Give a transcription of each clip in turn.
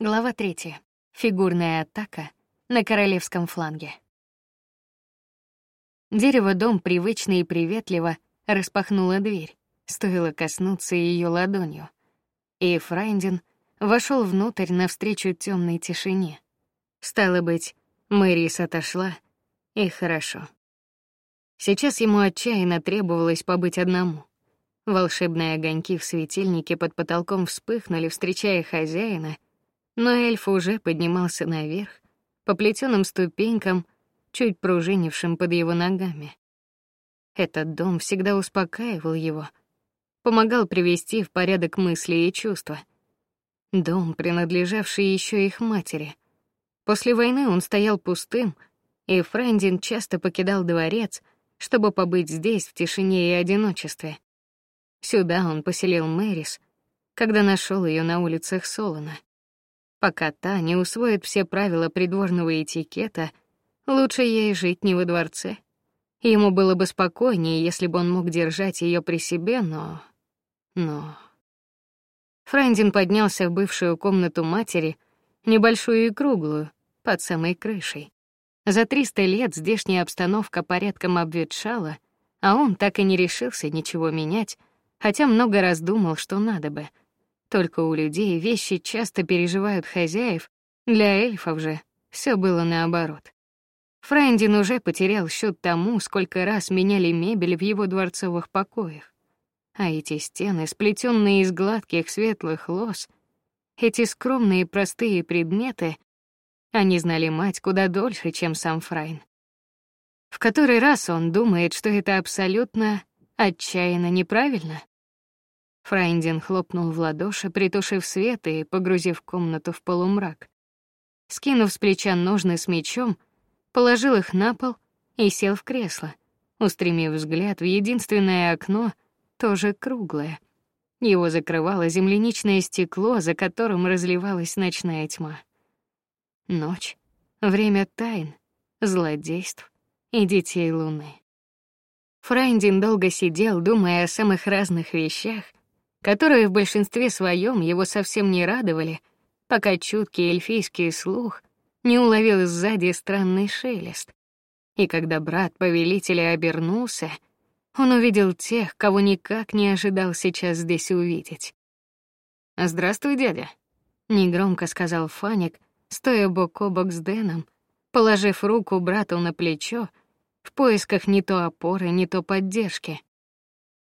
Глава третья. Фигурная атака на королевском фланге. Дерево-дом привычно и приветливо распахнуло дверь, стоило коснуться ее ладонью. И Фрайндин вошел внутрь навстречу темной тишине. Стало быть, Мэрис отошла, и хорошо. Сейчас ему отчаянно требовалось побыть одному. Волшебные огоньки в светильнике под потолком вспыхнули, встречая хозяина — но эльф уже поднимался наверх по плетеным ступенькам, чуть пружинившим под его ногами. Этот дом всегда успокаивал его, помогал привести в порядок мысли и чувства. Дом, принадлежавший еще их матери. После войны он стоял пустым, и Френдин часто покидал дворец, чтобы побыть здесь в тишине и одиночестве. Сюда он поселил Мэрис, когда нашел ее на улицах Солона. Пока та не усвоит все правила придворного этикета, лучше ей жить не во дворце. Ему было бы спокойнее, если бы он мог держать ее при себе, но но Франдин поднялся в бывшую комнату матери, небольшую и круглую, под самой крышей. За триста лет здешняя обстановка порядком обветшала, а он так и не решился ничего менять, хотя много раз думал, что надо бы. Только у людей вещи часто переживают хозяев, для эльфов же все было наоборот. Френдин уже потерял счет тому, сколько раз меняли мебель в его дворцовых покоях. А эти стены, сплетенные из гладких светлых лос, эти скромные простые предметы, они знали мать куда дольше, чем сам Фрайн. В который раз он думает, что это абсолютно отчаянно неправильно. Фрайндин хлопнул в ладоши, притушив свет и погрузив комнату в полумрак. Скинув с плеча ножны с мечом, положил их на пол и сел в кресло, устремив взгляд в единственное окно, тоже круглое. Его закрывало земляничное стекло, за которым разливалась ночная тьма. Ночь, время тайн, злодейств и детей луны. Фрайндин долго сидел, думая о самых разных вещах, которые в большинстве своем его совсем не радовали, пока чуткий эльфийский слух не уловил сзади странный шелест. И когда брат повелителя обернулся, он увидел тех, кого никак не ожидал сейчас здесь увидеть. "Здравствуй, дядя", негромко сказал Фаник, стоя бок о бок с Дэном, положив руку брату на плечо в поисках не то опоры, не то поддержки.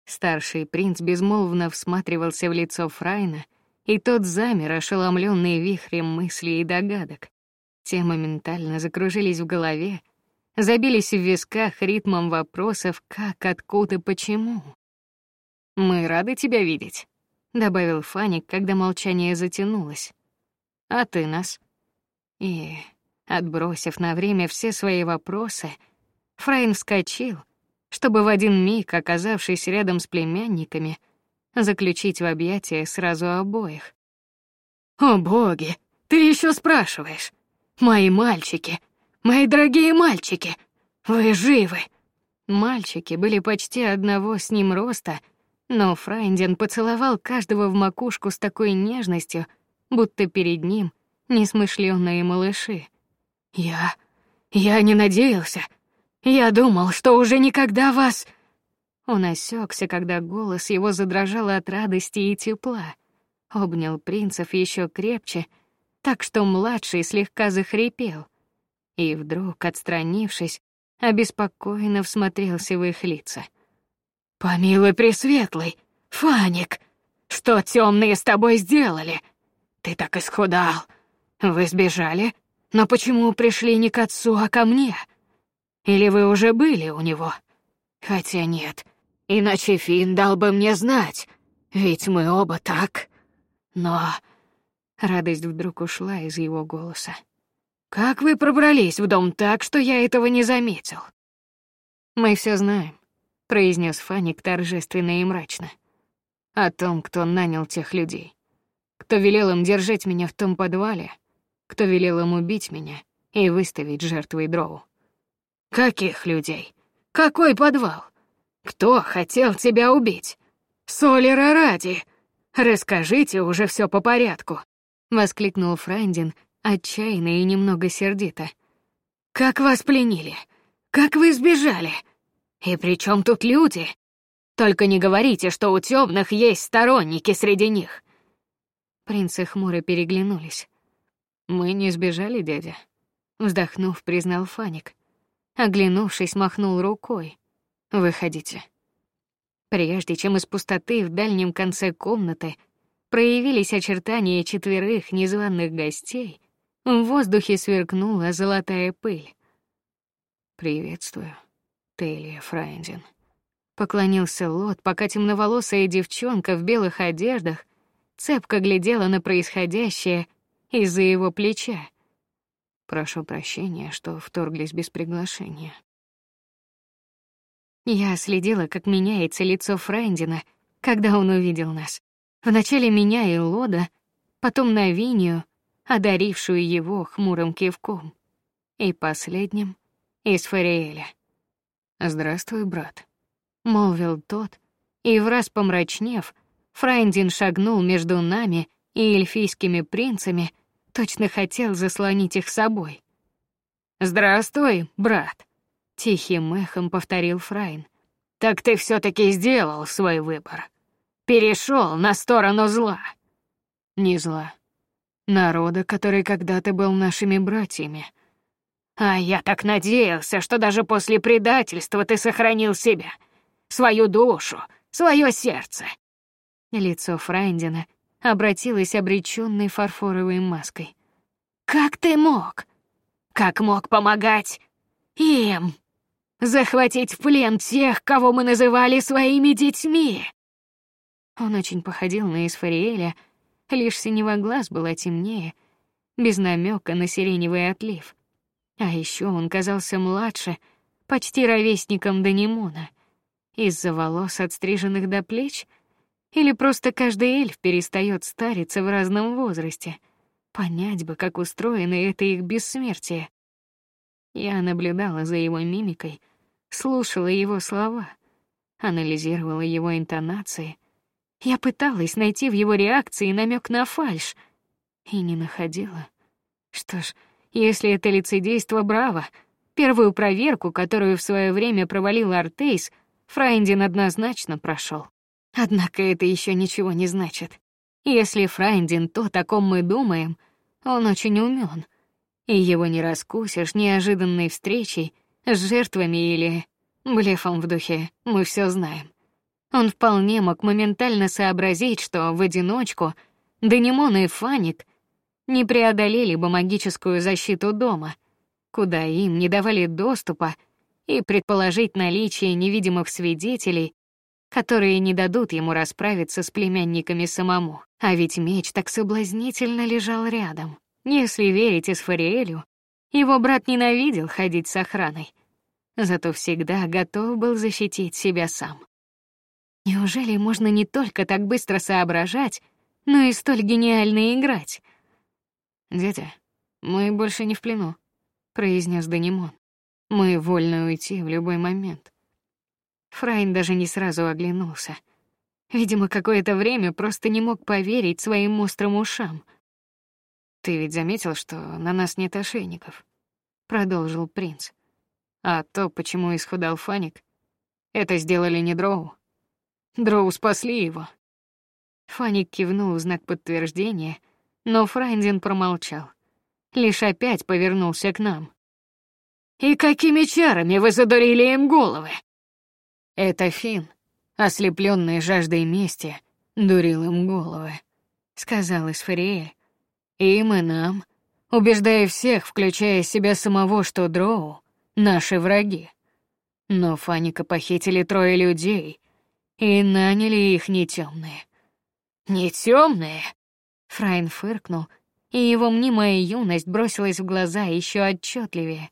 Старший принц безмолвно всматривался в лицо Фрайна, и тот замер, ошеломленный вихрем мыслей и догадок. Те моментально закружились в голове, забились в висках ритмом вопросов: как, откуда, почему. Мы рады тебя видеть, добавил Фаник, когда молчание затянулось. А ты нас? И отбросив на время все свои вопросы, Фрайн вскочил чтобы в один миг, оказавшись рядом с племянниками, заключить в объятия сразу обоих. О боги, ты еще спрашиваешь? Мои мальчики, мои дорогие мальчики, вы живы? Мальчики были почти одного с ним роста, но Фрайнден поцеловал каждого в макушку с такой нежностью, будто перед ним несмышленные малыши. Я я не надеялся, я думал, что уже никогда вас Он осекся, когда голос его задрожал от радости и тепла. Обнял принцев еще крепче, так что младший слегка захрипел. И вдруг, отстранившись, обеспокоенно всмотрелся в их лица. Помилуй, пресветлый, Фаник, что темные с тобой сделали? Ты так исхудал. Вы сбежали, но почему пришли не к отцу, а ко мне? Или вы уже были у него? Хотя нет, иначе Фин дал бы мне знать, ведь мы оба так. Но радость вдруг ушла из его голоса. Как вы пробрались в дом так, что я этого не заметил? Мы все знаем, произнес Фаник торжественно и мрачно. О том, кто нанял тех людей, кто велел им держать меня в том подвале, кто велел им убить меня и выставить жертвой Дроу. Каких людей? Какой подвал? Кто хотел тебя убить? Солера ради. Расскажите уже все по порядку. воскликнул Франдин, отчаянно и немного сердито. Как вас пленили? Как вы сбежали? И при чем тут люди? Только не говорите, что у темных есть сторонники среди них. Принцы хмуро переглянулись. Мы не сбежали, дядя, вздохнув, признал Фаник. Оглянувшись, махнул рукой. Выходите. Прежде чем из пустоты в дальнем конце комнаты проявились очертания четверых незваных гостей, в воздухе сверкнула золотая пыль. Приветствую, Телия Фрайндин. Поклонился Лот, пока темноволосая девчонка в белых одеждах цепко глядела на происходящее из-за его плеча. Прошу прощения, что вторглись без приглашения. Я следила, как меняется лицо Френдина, когда он увидел нас. Вначале меня и Лода, потом Навинию, одарившую его хмурым кивком, и последним из Фариэля. Здравствуй, брат, молвил тот, и враз помрачнев, Френдин шагнул между нами и эльфийскими принцами, точно хотел заслонить их собой. Здравствуй, брат. Тихим эхом повторил Фрайн. Так ты все таки сделал свой выбор. Перешел на сторону зла. Не зла. Народа, который когда-то был нашими братьями. А я так надеялся, что даже после предательства ты сохранил себя, свою душу, свое сердце. Лицо Фрайндина обратилось обречённой фарфоровой маской. Как ты мог? Как мог помогать им? захватить в плен тех, кого мы называли своими детьми. Он очень походил на Исфариэля, лишь синего глаз была темнее, без намека на сиреневый отлив. А еще он казался младше, почти ровесником Данимона. Из-за волос, отстриженных до плеч, или просто каждый эльф перестает стариться в разном возрасте. Понять бы, как устроено это их бессмертие. Я наблюдала за его мимикой, слушала его слова, анализировала его интонации. Я пыталась найти в его реакции намек на фальшь и не находила. Что ж, если это лицедейство, браво. Первую проверку, которую в свое время провалил Артейс, Фрайндин однозначно прошел. Однако это еще ничего не значит. Если Фрайндин то, о ком мы думаем, он очень умен, и его не раскусишь неожиданной встречей с жертвами или блефом в духе. Мы все знаем. Он вполне мог моментально сообразить, что в одиночку Данимон и Фаник не преодолели бы магическую защиту дома, куда им не давали доступа, и предположить наличие невидимых свидетелей, которые не дадут ему расправиться с племянниками самому. А ведь меч так соблазнительно лежал рядом. Если верить Эсфариэлю, его брат ненавидел ходить с охраной, зато всегда готов был защитить себя сам. Неужели можно не только так быстро соображать, но и столь гениально играть? Дядя, мы больше не в плену, произнес Данимон. Мы вольны уйти в любой момент. Фрайн даже не сразу оглянулся. Видимо, какое-то время просто не мог поверить своим острым ушам. Ты ведь заметил, что на нас нет ошейников, продолжил принц. А то, почему исхудал Фаник, это сделали не Дроу. Дроу спасли его. Фаник кивнул в знак подтверждения, но Фрайндин промолчал. Лишь опять повернулся к нам. И какими чарами вы задурили им головы? Это Фин, ослепленный жаждой мести, дурил им головы, сказал Исфариэль. Им и нам, убеждая всех, включая себя самого, что Дроу наши враги. Но Фаника похитили трое людей и наняли их не темные. Не темные? Фрайн фыркнул, и его мнимая юность бросилась в глаза еще отчетливее.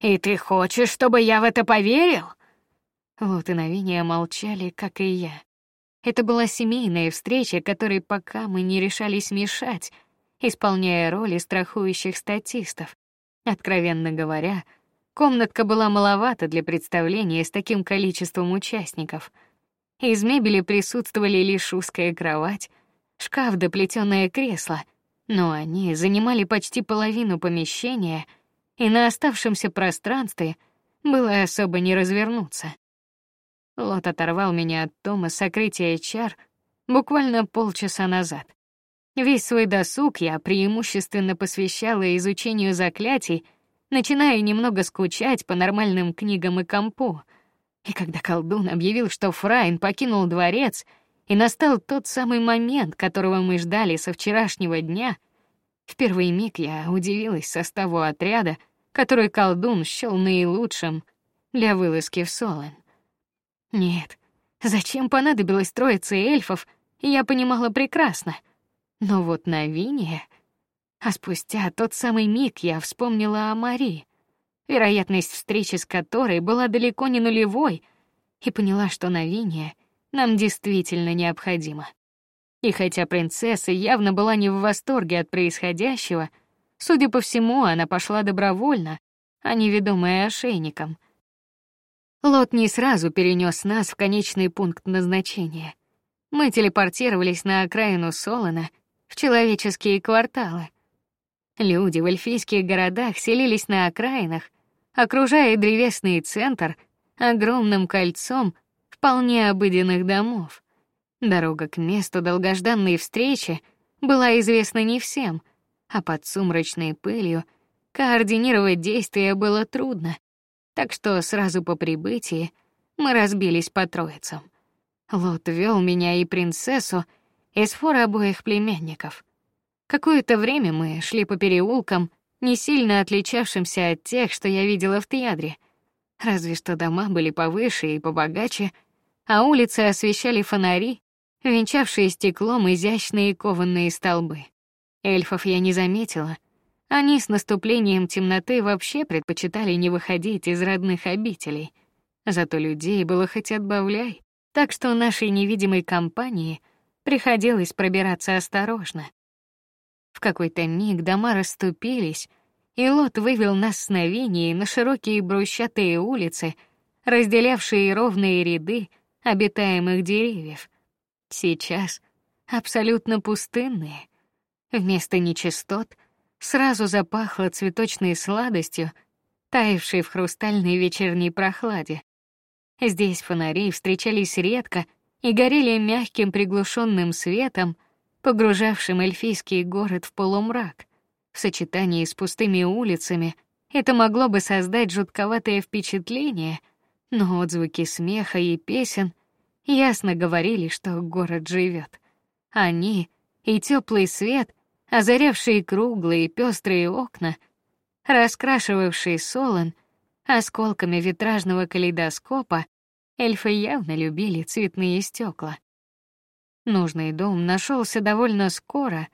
И ты хочешь, чтобы я в это поверил? Навиния молчали, как и я. Это была семейная встреча, которой пока мы не решались мешать, исполняя роли страхующих статистов. Откровенно говоря, комнатка была маловата для представления с таким количеством участников. Из мебели присутствовали лишь узкая кровать, шкаф да плетёное кресло, но они занимали почти половину помещения, и на оставшемся пространстве было особо не развернуться. Лот оторвал меня от тома сокрытия чар буквально полчаса назад. Весь свой досуг я преимущественно посвящала изучению заклятий, начиная немного скучать по нормальным книгам и компу. И когда колдун объявил, что Фрайн покинул дворец, и настал тот самый момент, которого мы ждали со вчерашнего дня, в первый миг я удивилась составу отряда, который колдун счёл наилучшим для вылазки в Солен. Нет, зачем понадобилось троице эльфов, я понимала прекрасно. Но вот на Вине... А спустя тот самый миг я вспомнила о Мари, вероятность встречи с которой была далеко не нулевой, и поняла, что на Вине нам действительно необходимо. И хотя принцесса явно была не в восторге от происходящего, судя по всему, она пошла добровольно, а не ведомая ошейником. Лот не сразу перенес нас в конечный пункт назначения. Мы телепортировались на окраину Солона, в человеческие кварталы. Люди в эльфийских городах селились на окраинах, окружая древесный центр огромным кольцом вполне обыденных домов. Дорога к месту долгожданной встречи была известна не всем, а под сумрачной пылью координировать действия было трудно. Так что сразу по прибытии мы разбились по троицам. Лот вел меня и принцессу из фор обоих племянников. Какое-то время мы шли по переулкам, не сильно отличавшимся от тех, что я видела в Тиадре. Разве что дома были повыше и побогаче, а улицы освещали фонари, венчавшие стеклом изящные кованые столбы. Эльфов я не заметила. Они с наступлением темноты вообще предпочитали не выходить из родных обителей. Зато людей было хоть отбавляй, так что нашей невидимой компании приходилось пробираться осторожно. В какой-то миг дома расступились, и Лот вывел нас с Новинии на широкие брусчатые улицы, разделявшие ровные ряды обитаемых деревьев. Сейчас абсолютно пустынные. Вместо нечистот сразу запахло цветочной сладостью, таявшей в хрустальной вечерней прохладе. Здесь фонари встречались редко и горели мягким приглушенным светом, погружавшим эльфийский город в полумрак. В сочетании с пустыми улицами это могло бы создать жутковатое впечатление, но отзвуки смеха и песен ясно говорили, что город живет. Они и теплый свет, озарявшие круглые пестрые окна, раскрашивавшие Солон осколками витражного калейдоскопа, эльфы явно любили цветные стекла. Нужный дом нашелся довольно скоро,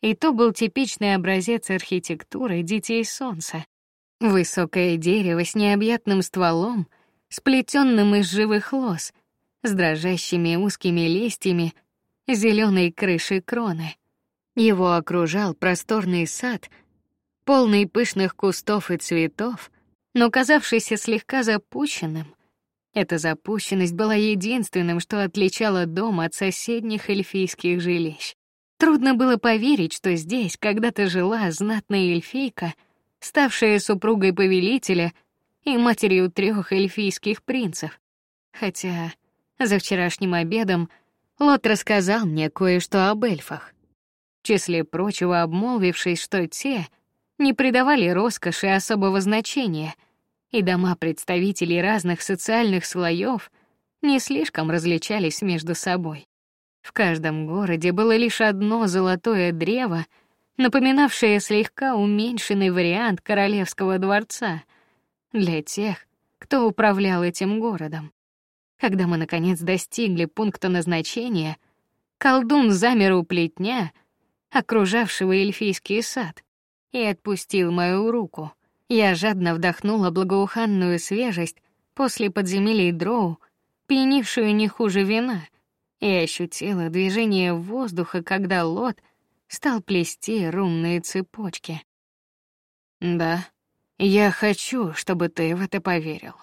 и то был типичный образец архитектуры детей солнца. Высокое дерево с необъятным стволом, сплетенным из живых лоз, с дрожащими узкими листьями, зеленой крышей кроны. Его окружал просторный сад, полный пышных кустов и цветов, но казавшийся слегка запущенным. Эта запущенность была единственным, что отличало дом от соседних эльфийских жилищ. Трудно было поверить, что здесь когда-то жила знатная эльфийка, ставшая супругой повелителя и матерью трех эльфийских принцев. Хотя за вчерашним обедом Лот рассказал мне кое-что об эльфах. Числе прочего обмолвившись, что те не придавали роскоши особого значения — и дома представителей разных социальных слоев не слишком различались между собой. В каждом городе было лишь одно золотое древо, напоминавшее слегка уменьшенный вариант королевского дворца для тех, кто управлял этим городом. Когда мы наконец достигли пункта назначения, колдун замер у плетня, окружавшего эльфийский сад, и отпустил мою руку. Я жадно вдохнула благоуханную свежесть после подземелий дроу, пьянившую не хуже вина, и ощутила движение воздуха, когда лот стал плести рунные цепочки. Да, я хочу, чтобы ты в это поверил,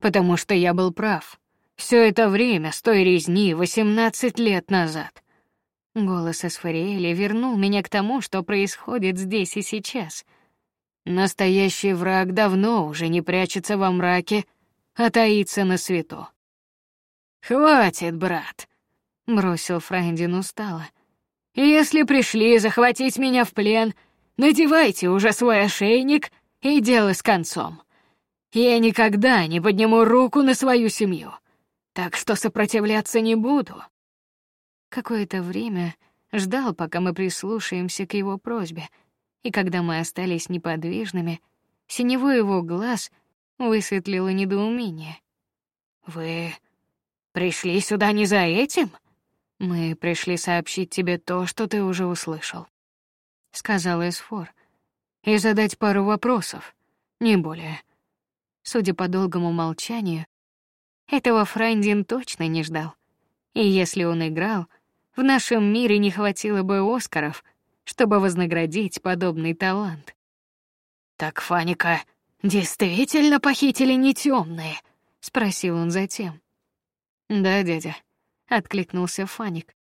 потому что я был прав. Все это время с той резни восемнадцать лет назад. Голос Асфариэля вернул меня к тому, что происходит здесь и сейчас. Настоящий враг давно уже не прячется во мраке, а таится на свету. Хватит, брат, бросил Фрайндин устало. Если пришли захватить меня в плен, надевайте уже свой ошейник и дело с концом. Я никогда не подниму руку на свою семью, так что сопротивляться не буду. Какое-то время ждал, пока мы прислушаемся к его просьбе, и когда мы остались неподвижными, синеву его глаз высветлило недоумение. Вы пришли сюда не за этим? Мы пришли сообщить тебе то, что ты уже услышал, сказал Эсфор, и задать пару вопросов, не более. Судя по долгому молчанию, этого Франдин точно не ждал. И если он играл, в нашем мире не хватило бы Оскаров, чтобы вознаградить подобный талант. Так Фаника действительно похитили не темные? спросил он затем. Да, дядя, откликнулся Фаник.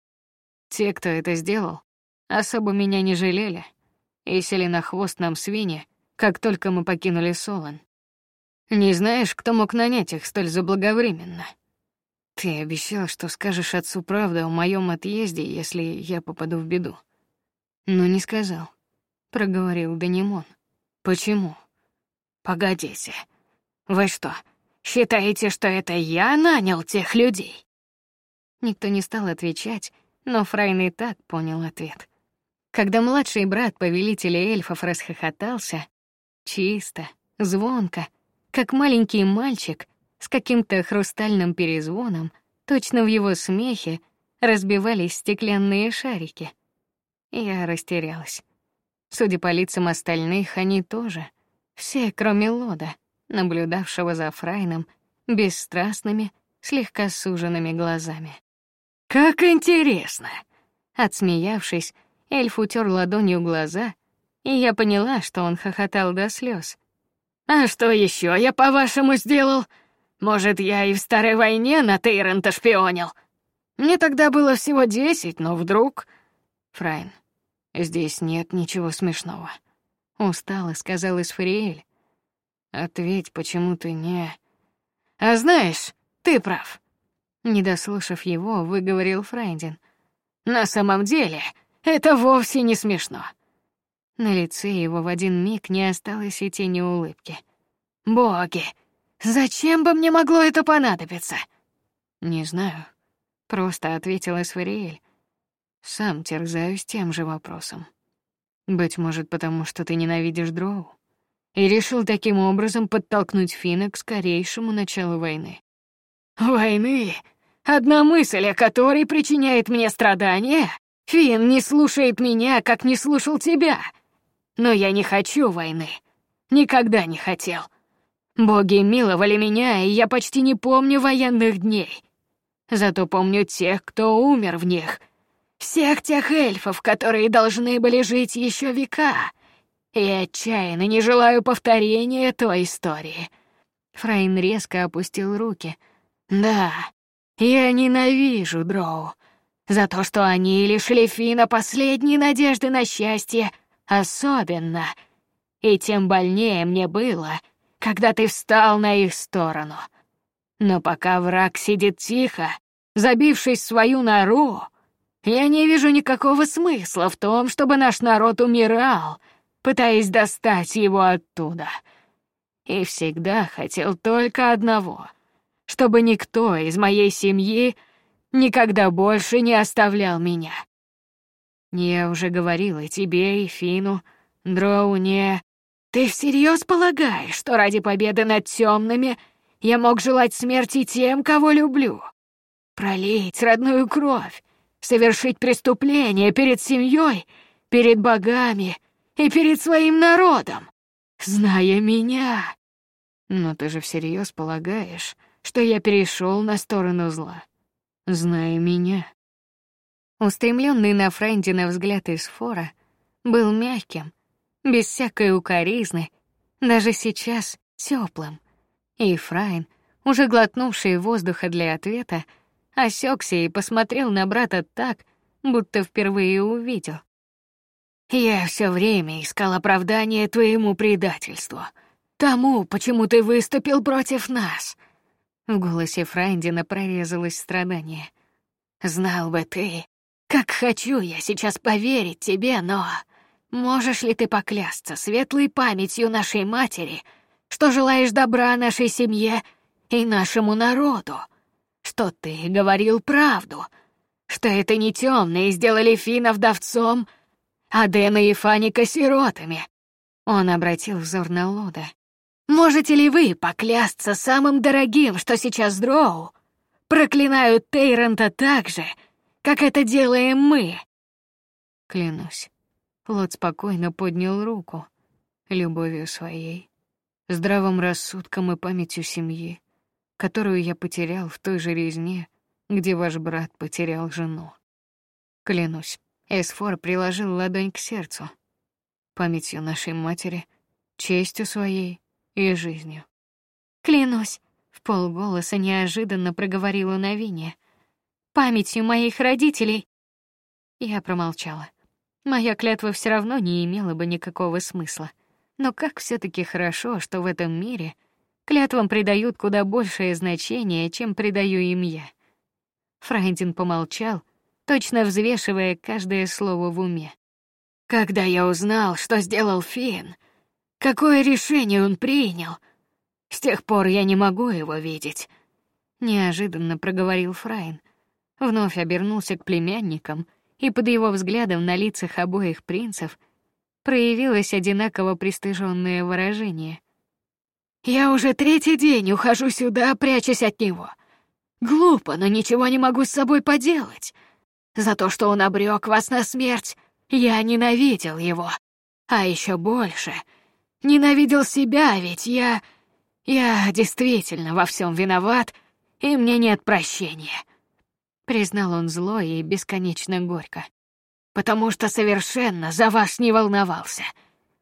Те, кто это сделал, особо меня не жалели и сели на хвост нам свиньи, как только мы покинули Солон. Не знаешь, кто мог нанять их столь заблаговременно? Ты обещал, что скажешь отцу правду о моем отъезде, если я попаду в беду. Но не сказал, проговорил Данимон. Почему? Погодите. Вы что, считаете, что это я нанял тех людей? Никто не стал отвечать, но Фрайн и так понял ответ. Когда младший брат повелителя эльфов расхохотался, чисто, звонко, как маленький мальчик, с каким-то хрустальным перезвоном, точно в его смехе разбивались стеклянные шарики. Я растерялась. Судя по лицам остальных, они тоже, все, кроме Лода, наблюдавшего за Фрайном бесстрастными, слегка суженными глазами. Как интересно, отсмеявшись, эльф утер ладонью глаза, и я поняла, что он хохотал до слез. А что еще я по-вашему сделал? Может, я и в старой войне на Тейрента шпионил? Мне тогда было всего десять, но вдруг... Фрайн, здесь нет ничего смешного. Устало сказал Исфариэль. Ответь, почему ты не... А знаешь, ты прав. Не дослушав его, выговорил Фрайдин. На самом деле, это вовсе не смешно. На лице его в один миг не осталось и тени улыбки. Боги, Зачем бы мне могло это понадобиться? Не знаю, просто ответила Эсфариэль. Сам терзаюсь тем же вопросом. Быть может, потому что ты ненавидишь Дроу и решил таким образом подтолкнуть Фина к скорейшему началу войны. Войны? Одна мысль, о которой причиняет мне страдания? Фин не слушает меня, как не слушал тебя. Но я не хочу войны. Никогда не хотел. Боги миловали меня, и я почти не помню военных дней. Зато помню тех, кто умер в них. Всех тех эльфов, которые должны были жить еще века. И отчаянно не желаю повторения той истории. Фрейн резко опустил руки. Да, я ненавижу Дроу. За то, что они лишили Фина последней надежды на счастье, особенно. И тем больнее мне было — когда ты встал на их сторону. Но пока враг сидит тихо, забившись в свою нору, я не вижу никакого смысла в том, чтобы наш народ умирал, пытаясь достать его оттуда. И всегда хотел только одного — чтобы никто из моей семьи никогда больше не оставлял меня. Я уже говорила тебе и Фину, Дроу не... Ты всерьез полагаешь, что ради победы над темными я мог желать смерти тем, кого люблю? Пролить родную кровь, совершить преступление перед семьей, перед богами и перед своим народом, зная меня. Но ты же всерьез полагаешь, что я перешел на сторону зла, зная меня. Устремленный на Френдина взгляд из фора был мягким, без всякой укоризны, даже сейчас теплым. И Фрайн, уже глотнувший воздуха для ответа, осекся и посмотрел на брата так, будто впервые увидел. Я все время искал оправдание твоему предательству, тому, почему ты выступил против нас. В голосе Фрайндина прорезалось страдание. Знал бы ты, как хочу я сейчас поверить тебе, но можешь ли ты поклясться светлой памятью нашей матери, что желаешь добра нашей семье и нашему народу, что ты говорил правду, что это не темные сделали Фина вдовцом, а Дэна и Фаника сиротами. Он обратил взор на Лода. Можете ли вы поклясться самым дорогим, что сейчас Дроу, проклинают Тейронта так же, как это делаем мы?» Клянусь. Лот спокойно поднял руку. Любовью своей, здравым рассудком и памятью семьи, которую я потерял в той же резне, где ваш брат потерял жену. Клянусь, Эсфор приложил ладонь к сердцу, памятью нашей матери, честью своей и жизнью. Клянусь, в полголоса неожиданно проговорила Навиния. Памятью моих родителей. Я промолчала. Моя клятва все равно не имела бы никакого смысла. Но как все таки хорошо, что в этом мире клятвам придают куда большее значение, чем придаю им я. Фрайдин помолчал, точно взвешивая каждое слово в уме. Когда я узнал, что сделал Фин, какое решение он принял, с тех пор я не могу его видеть. Неожиданно проговорил Фрайн, вновь обернулся к племянникам, и под его взглядом на лицах обоих принцев проявилось одинаково пристыженное выражение. Я уже третий день ухожу сюда, прячась от него. Глупо, но ничего не могу с собой поделать. За то, что он обрек вас на смерть, я ненавидел его. А еще больше ненавидел себя, ведь я я действительно во всем виноват, и мне нет прощения. Признал он зло и бесконечно горько. Потому что совершенно за вас не волновался.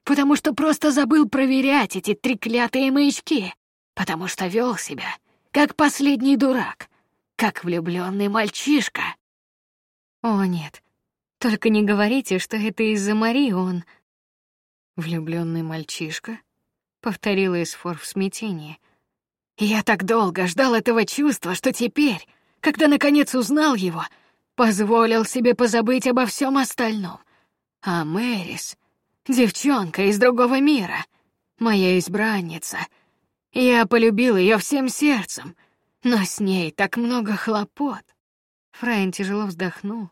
Потому что просто забыл проверять эти треклятые маячки. Потому что вел себя как последний дурак, как влюбленный мальчишка. О нет, только не говорите, что это из-за Мари он влюбленный мальчишка повторила Эсфор в смятении. Я так долго ждал этого чувства, что теперь, когда наконец узнал его, позволил себе позабыть обо всем остальном. А Мэрис, девчонка из другого мира, моя избранница. Я полюбил ее всем сердцем, но с ней так много хлопот. Фрайн тяжело вздохнул,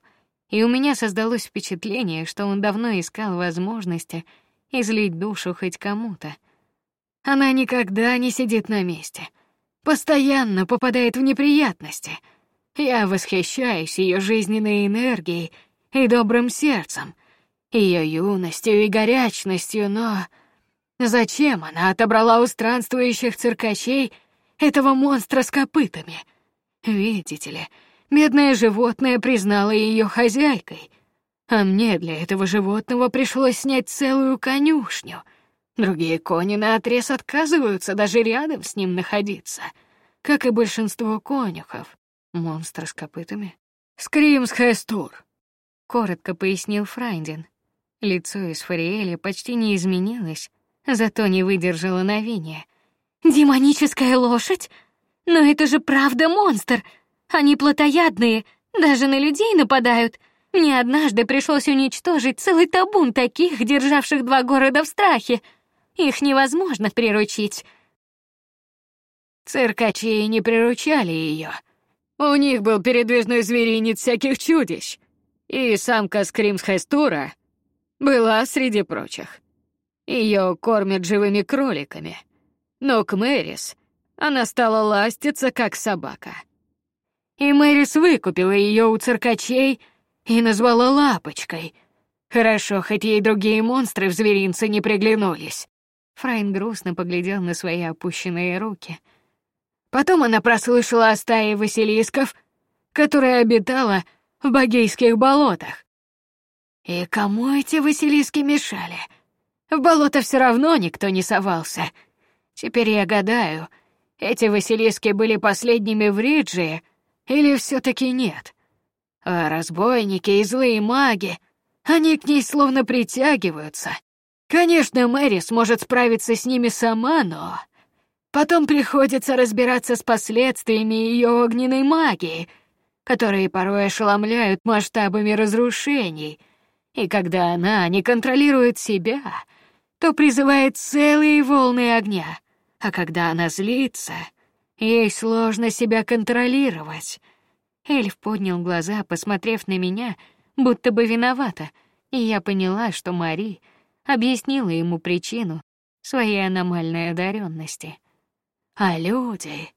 и у меня создалось впечатление, что он давно искал возможности излить душу хоть кому-то. Она никогда не сидит на месте. Постоянно попадает в неприятности. Я восхищаюсь ее жизненной энергией и добрым сердцем, ее юностью и горячностью, но зачем она отобрала у странствующих циркачей этого монстра с копытами? Видите ли, медное животное признало ее хозяйкой, а мне для этого животного пришлось снять целую конюшню — Другие кони наотрез отказываются даже рядом с ним находиться, как и большинство конюхов. Монстр с копытами. «Скримс Хэстур», — коротко пояснил Фрайдин. Лицо из Фариэля почти не изменилось, зато не выдержало новения. «Демоническая лошадь? Но это же правда монстр! Они плотоядные, даже на людей нападают. Мне однажды пришлось уничтожить целый табун таких, державших два города в страхе. Их невозможно приручить. Циркачи не приручали ее. У них был передвижной зверинец всяких чудищ. И самка Скримсхайстура была среди прочих. Ее кормят живыми кроликами. Но к Мэрис она стала ластиться, как собака. И Мэрис выкупила ее у циркачей и назвала Лапочкой. Хорошо, хоть ей другие монстры в зверинце не приглянулись. Фрайн грустно поглядел на свои опущенные руки. Потом она прослышала о стае василисков, которая обитала в Багейских болотах. И кому эти василиски мешали? В болото все равно никто не совался. Теперь я гадаю, эти василиски были последними в Риджии или все таки нет? А разбойники и злые маги, они к ней словно притягиваются. Конечно, Мэри сможет справиться с ними сама, но... Потом приходится разбираться с последствиями ее огненной магии, которые порой ошеломляют масштабами разрушений. И когда она не контролирует себя, то призывает целые волны огня. А когда она злится, ей сложно себя контролировать. Эльф поднял глаза, посмотрев на меня, будто бы виновата, и я поняла, что Мари объяснила ему причину своей аномальной одаренности. А люди,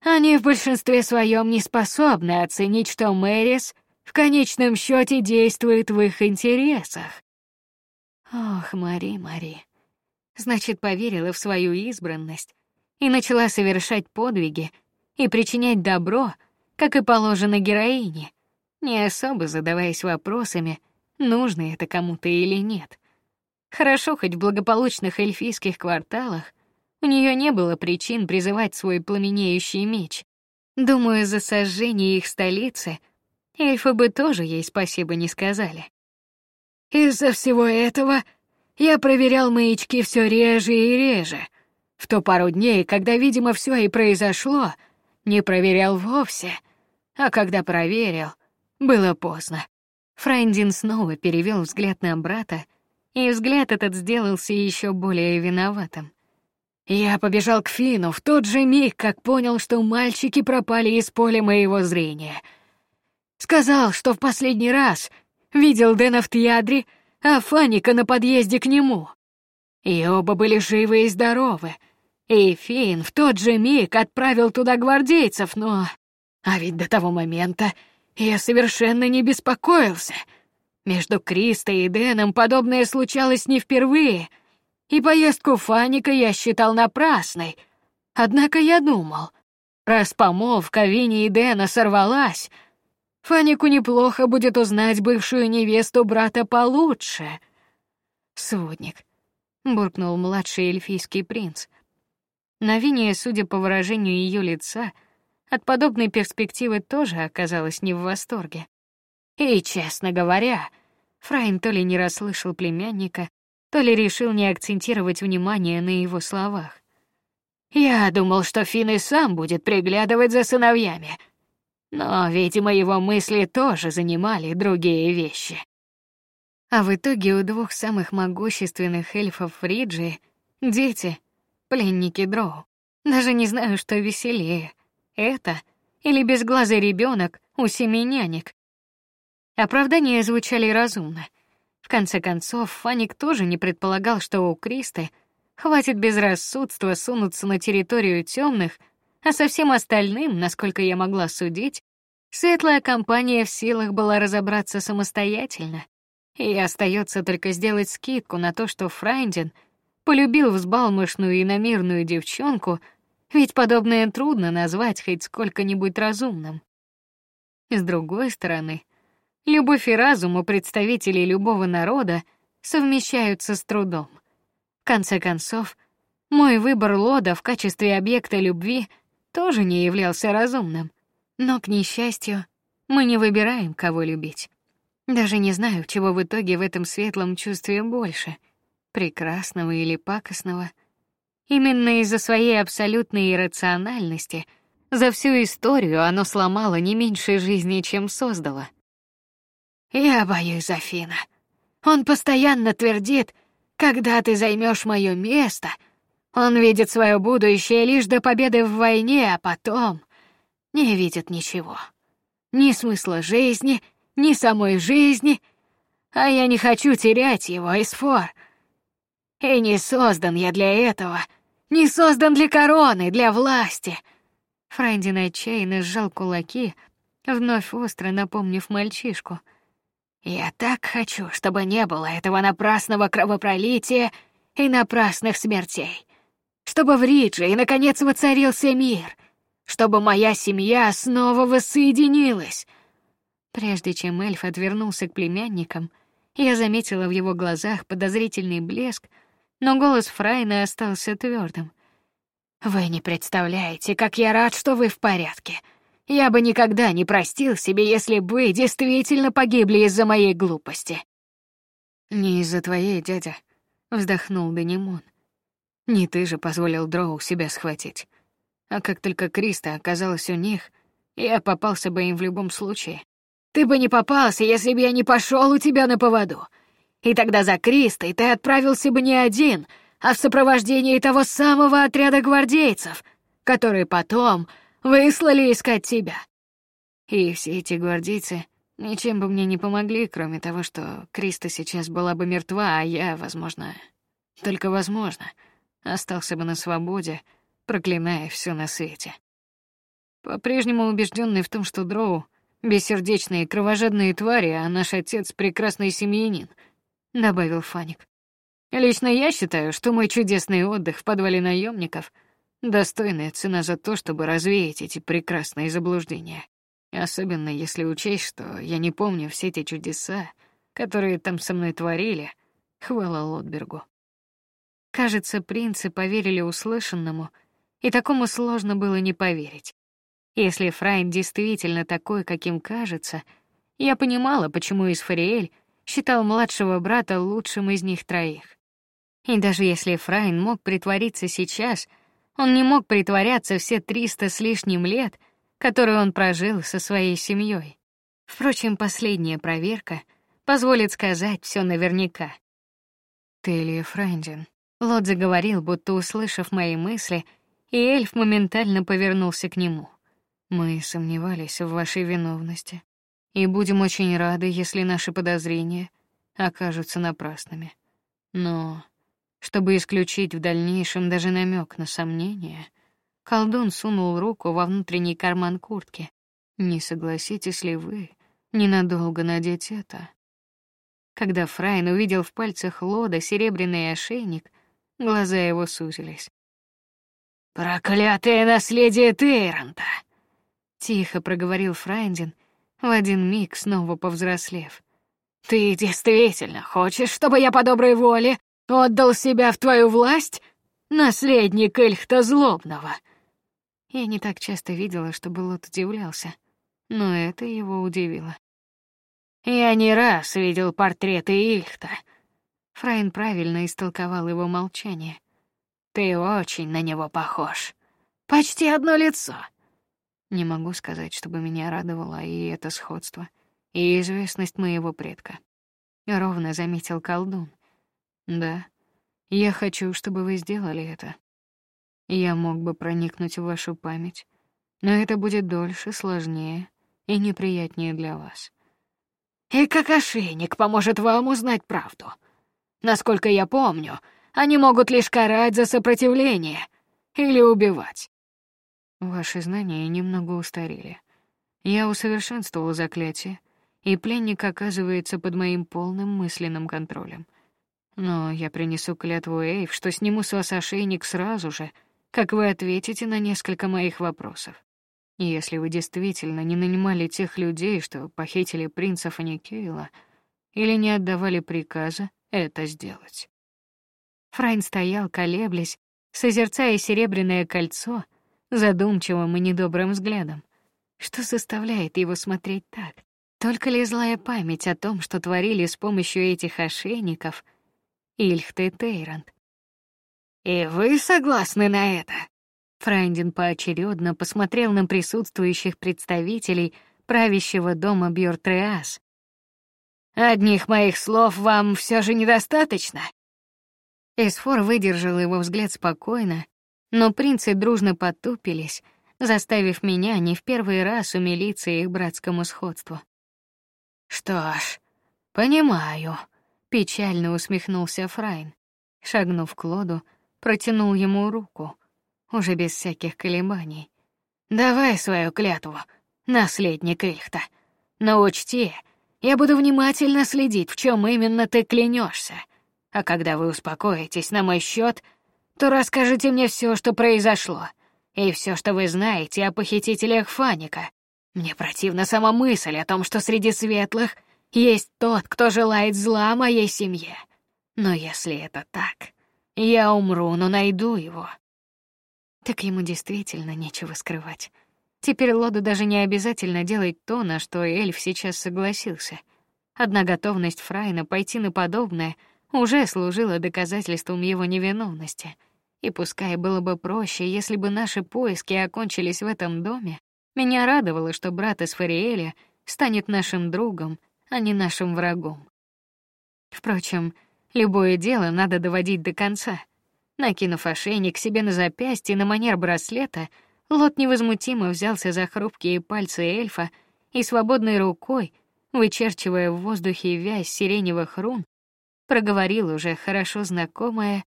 они в большинстве своем не способны оценить, что Мэрис в конечном счете действует в их интересах. Ох, Мари, Мари. Значит, поверила в свою избранность и начала совершать подвиги и причинять добро, как и положено героине, не особо задаваясь вопросами, нужно это кому-то или нет. Хорошо, хоть в благополучных эльфийских кварталах у нее не было причин призывать свой пламенеющий меч. Думаю, за сожжение их столицы эльфы бы тоже ей спасибо не сказали. Из-за всего этого я проверял маячки все реже и реже. В то пару дней, когда, видимо, все и произошло, не проверял вовсе, а когда проверил, было поздно. Фрайндин снова перевел взгляд на брата, и взгляд этот сделался еще более виноватым. Я побежал к Фину в тот же миг, как понял, что мальчики пропали из поля моего зрения. Сказал, что в последний раз видел Дэна в Тьядре, а Фаника на подъезде к нему. И оба были живы и здоровы. И Фин в тот же миг отправил туда гвардейцев, но... А ведь до того момента я совершенно не беспокоился — между Кристой и Дэном подобное случалось не впервые, и поездку Фаника я считал напрасной. Однако я думал, раз помолвка Вини и Дэна сорвалась, Фанику неплохо будет узнать бывшую невесту брата получше. Сводник, буркнул младший эльфийский принц. Навиния, судя по выражению ее лица, от подобной перспективы тоже оказалась не в восторге. И, честно говоря, Фрайн то ли не расслышал племянника, то ли решил не акцентировать внимание на его словах. Я думал, что Фин и сам будет приглядывать за сыновьями. Но, видимо, его мысли тоже занимали другие вещи. А в итоге у двух самых могущественных эльфов Фриджи дети, пленники Дроу. Даже не знаю, что веселее: это или безглазый ребенок у семи нянек. Оправдания звучали разумно. В конце концов, Фаник тоже не предполагал, что у Кристы хватит безрассудства сунуться на территорию темных, а со всем остальным, насколько я могла судить, светлая компания в силах была разобраться самостоятельно. И остается только сделать скидку на то, что Фрайнден полюбил взбалмошную и намирную девчонку, ведь подобное трудно назвать хоть сколько-нибудь разумным. С другой стороны, Любовь и разум у представителей любого народа совмещаются с трудом. В конце концов, мой выбор Лода в качестве объекта любви тоже не являлся разумным. Но к несчастью, мы не выбираем, кого любить. Даже не знаю, чего в итоге в этом светлом чувстве больше: прекрасного или пакостного. Именно из-за своей абсолютной иррациональности за всю историю оно сломало не меньше жизни, чем создало. Я боюсь за Фина. Он постоянно твердит, когда ты займешь мое место. Он видит свое будущее лишь до победы в войне, а потом не видит ничего. Ни смысла жизни, ни самой жизни. А я не хочу терять его, Исфор. И не создан я для этого. Не создан для короны, для власти. Франдин отчаянно сжал кулаки, вновь остро напомнив мальчишку — я так хочу, чтобы не было этого напрасного кровопролития и напрасных смертей. Чтобы в Ридже и наконец воцарился мир. Чтобы моя семья снова воссоединилась. Прежде чем эльф отвернулся к племянникам, я заметила в его глазах подозрительный блеск, но голос Фрайна остался твердым. Вы не представляете, как я рад, что вы в порядке. Я бы никогда не простил себе, если бы действительно погибли из-за моей глупости. Не из-за твоей, дядя, вздохнул Данимон. Не ты же позволил Дроу себя схватить. А как только Криста оказалась у них, я попался бы им в любом случае. Ты бы не попался, если бы я не пошел у тебя на поводу. И тогда за Кристой ты отправился бы не один, а в сопровождении того самого отряда гвардейцев, которые потом Выслали искать тебя. И все эти гвардейцы ничем бы мне не помогли, кроме того, что Криста сейчас была бы мертва, а я, возможно, только возможно, остался бы на свободе, проклиная все на свете. По-прежнему убежденный в том, что Дроу бессердечные кровожадные твари, а наш отец прекрасный семьянин, добавил Фаник. Лично я считаю, что мой чудесный отдых в подвале наемников — Достойная цена за то, чтобы развеять эти прекрасные заблуждения. Особенно если учесть, что я не помню все те чудеса, которые там со мной творили. Хвала Лотбергу. Кажется, принцы поверили услышанному, и такому сложно было не поверить. Если Фрайн действительно такой, каким кажется, я понимала, почему Исфариэль считал младшего брата лучшим из них троих. И даже если Фрайн мог притвориться сейчас — он не мог притворяться все триста с лишним лет, которые он прожил со своей семьей. Впрочем, последняя проверка позволит сказать все наверняка. Ты ли Френдин? Лот заговорил, будто услышав мои мысли, и эльф моментально повернулся к нему. Мы сомневались в вашей виновности и будем очень рады, если наши подозрения окажутся напрасными. Но чтобы исключить в дальнейшем даже намек на сомнение, колдун сунул руку во внутренний карман куртки. Не согласитесь ли вы ненадолго надеть это? Когда Фрайн увидел в пальцах Лода серебряный ошейник, глаза его сузились. Проклятое наследие Тейранта! Тихо проговорил Фрайндин, в один миг снова повзрослев. Ты действительно хочешь, чтобы я по доброй воле Отдал себя в твою власть, наследник Эльхта Злобного. Я не так часто видела, чтобы Лот удивлялся, но это его удивило. Я не раз видел портреты Ильхта. Фрайн правильно истолковал его молчание. Ты очень на него похож. Почти одно лицо. Не могу сказать, чтобы меня радовало и это сходство, и известность моего предка. Ровно заметил колдун. Да. Я хочу, чтобы вы сделали это. Я мог бы проникнуть в вашу память, но это будет дольше, сложнее и неприятнее для вас. И как ошейник поможет вам узнать правду. Насколько я помню, они могут лишь карать за сопротивление или убивать. Ваши знания немного устарели. Я усовершенствовал заклятие, и пленник оказывается под моим полным мысленным контролем. Но я принесу клятву Эйв, что сниму с вас ошейник сразу же, как вы ответите на несколько моих вопросов. Если вы действительно не нанимали тех людей, что похитили принца Фаникейла, или не отдавали приказа это сделать. Фрайн стоял, колеблясь, созерцая серебряное кольцо задумчивым и недобрым взглядом. Что заставляет его смотреть так? Только ли злая память о том, что творили с помощью этих ошейников, Ильхте Тейранд. И вы согласны на это? Фрайндин поочередно посмотрел на присутствующих представителей правящего дома Бьортреас. Одних моих слов вам все же недостаточно. Эсфор выдержал его взгляд спокойно, но принцы дружно потупились, заставив меня не в первый раз умилиться их братскому сходству. Что ж, понимаю, Печально усмехнулся Фрайн, шагнув к Лоду, протянул ему руку, уже без всяких колебаний. Давай свою клятву, наследник Эльхта. Но учти, я буду внимательно следить, в чем именно ты клянешься. А когда вы успокоитесь на мой счет, то расскажите мне все, что произошло, и все, что вы знаете о похитителях Фаника. Мне противна сама мысль о том, что среди светлых есть тот, кто желает зла моей семье. Но если это так, я умру, но найду его. Так ему действительно нечего скрывать. Теперь Лоду даже не обязательно делать то, на что эльф сейчас согласился. Одна готовность Фрайна пойти на подобное уже служила доказательством его невиновности. И пускай было бы проще, если бы наши поиски окончились в этом доме, меня радовало, что брат из Фариэля станет нашим другом, а не нашим врагом. Впрочем, любое дело надо доводить до конца. Накинув ошейник себе на запястье на манер браслета, Лот невозмутимо взялся за хрупкие пальцы эльфа и свободной рукой, вычерчивая в воздухе вязь сиреневых рун, проговорил уже хорошо знакомое: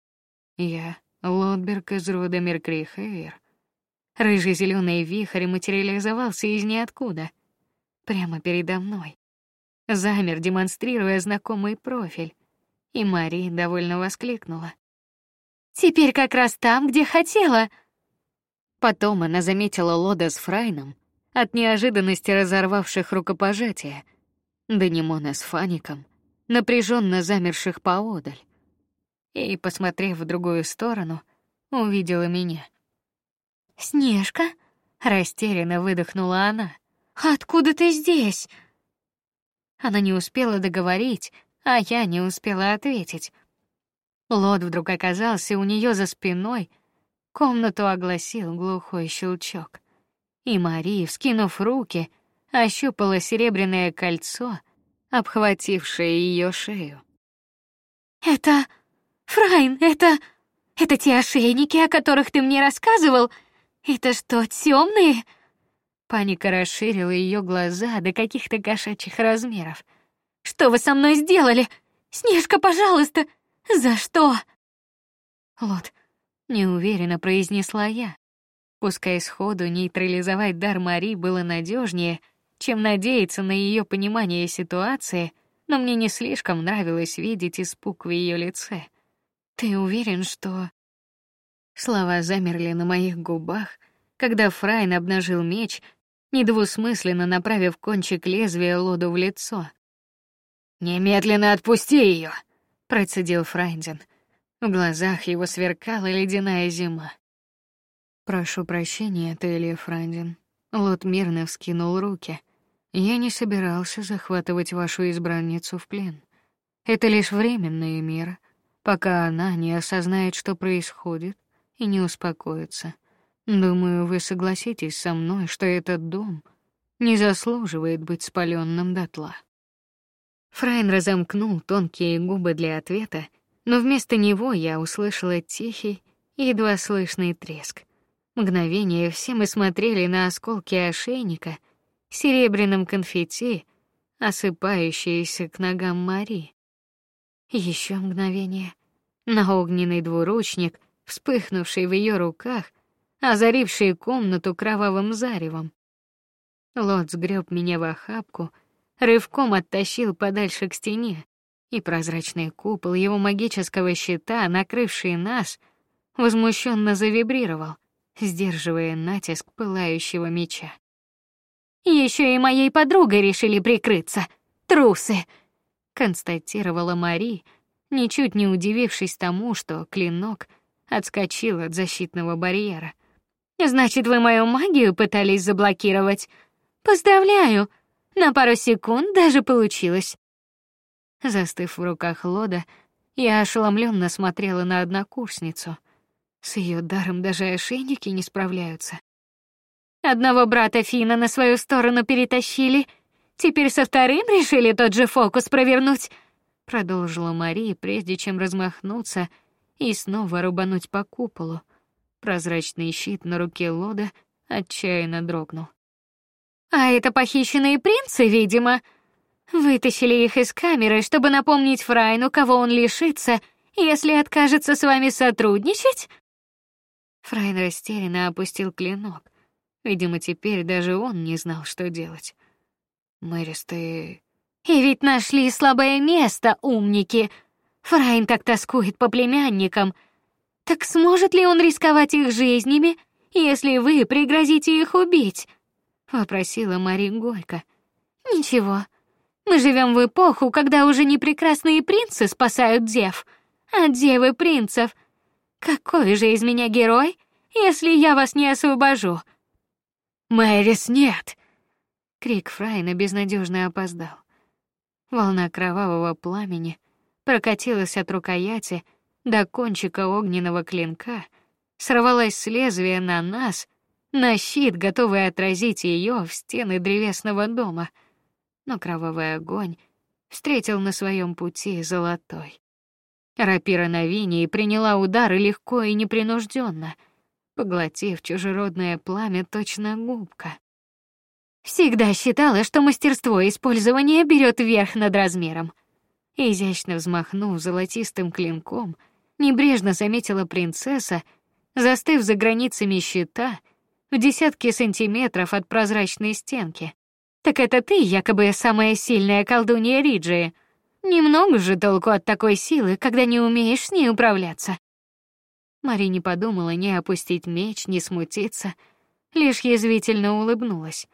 "Я Лотберг из рода Меркрихейр". Рыжий зеленый вихрь материализовался из ниоткуда, прямо передо мной. Замер, демонстрируя знакомый профиль, и Мари довольно воскликнула: "Теперь как раз там, где хотела". Потом она заметила Лода с Фрайном, от неожиданности разорвавших рукопожатие, Данимона с Фаником, напряженно замерших поодаль. И, посмотрев в другую сторону, увидела меня. Снежка, растерянно выдохнула она. Откуда ты здесь? Она не успела договорить, а я не успела ответить. Лот вдруг оказался у нее за спиной, Комнату огласил глухой щелчок, и Мария, вскинув руки, ощупала серебряное кольцо, обхватившее ее шею. Это Фрайн, это это те ошейники, о которых ты мне рассказывал. Это что, темные? Паника расширила ее глаза до каких-то кошачьих размеров. Что вы со мной сделали? Снежка, пожалуйста. За что? Лот, неуверенно произнесла я. Пускай сходу нейтрализовать дар Мари было надежнее, чем надеяться на ее понимание ситуации, но мне не слишком нравилось видеть испуг в ее лице. Ты уверен, что Слова замерли на моих губах, когда Фрайн обнажил меч, недвусмысленно направив кончик лезвия Лоду в лицо. Немедленно отпусти ее, процедил Фрайнден. В глазах его сверкала ледяная зима. Прошу прощения, Телия Франдин. Лот мирно вскинул руки. Я не собирался захватывать вашу избранницу в плен. Это лишь временная мера, пока она не осознает, что происходит, и не успокоится. Думаю, вы согласитесь со мной, что этот дом не заслуживает быть спаленным дотла. Фрайн разомкнул тонкие губы для ответа но вместо него я услышала тихий, едва слышный треск. Мгновение все мы смотрели на осколки ошейника, серебряном конфетти, осыпающиеся к ногам Мари. Еще мгновение. На огненный двуручник, вспыхнувший в ее руках, озаривший комнату кровавым заревом. Лот сгреб меня в охапку, рывком оттащил подальше к стене и прозрачный купол его магического щита, накрывший нас, возмущенно завибрировал, сдерживая натиск пылающего меча. Еще и моей подругой решили прикрыться, трусы, констатировала Мари, ничуть не удивившись тому, что клинок отскочил от защитного барьера. Значит, вы мою магию пытались заблокировать. Поздравляю. На пару секунд даже получилось. Застыв в руках Лода, я ошеломленно смотрела на однокурсницу. С ее даром даже ошейники не справляются. Одного брата Фина на свою сторону перетащили, теперь со вторым решили тот же фокус провернуть, продолжила Мария, прежде чем размахнуться и снова рубануть по куполу. Прозрачный щит на руке Лода отчаянно дрогнул. А это похищенные принцы, видимо, Вытащили их из камеры, чтобы напомнить Фрайну, кого он лишится, если откажется с вами сотрудничать. Фрайн растерянно опустил клинок. Видимо, теперь даже он не знал, что делать. Мэрис, ты... И ведь нашли слабое место, умники. Фрайн так тоскует по племянникам. Так сможет ли он рисковать их жизнями, если вы пригрозите их убить? вопросила Мари горько. Ничего, мы живем в эпоху, когда уже не прекрасные принцы спасают дев, а девы принцев. Какой же из меня герой, если я вас не освобожу? Мэрис, нет!» Крик Фрайна безнадежно опоздал. Волна кровавого пламени прокатилась от рукояти до кончика огненного клинка, сорвалась с лезвия на нас, на щит, готовый отразить ее в стены древесного дома. Но кровавый огонь встретил на своем пути золотой. Рапира на вине и приняла удары легко и непринужденно, поглотив чужеродное пламя точно губка. Всегда считала, что мастерство использования берет верх над размером. Изящно взмахнув золотистым клинком, небрежно заметила принцесса, застыв за границами щита в десятки сантиметров от прозрачной стенки. Так это ты, якобы самая сильная колдунья Риджи. Немного же толку от такой силы, когда не умеешь с ней управляться. Мари не подумала ни опустить меч, ни смутиться, лишь язвительно улыбнулась.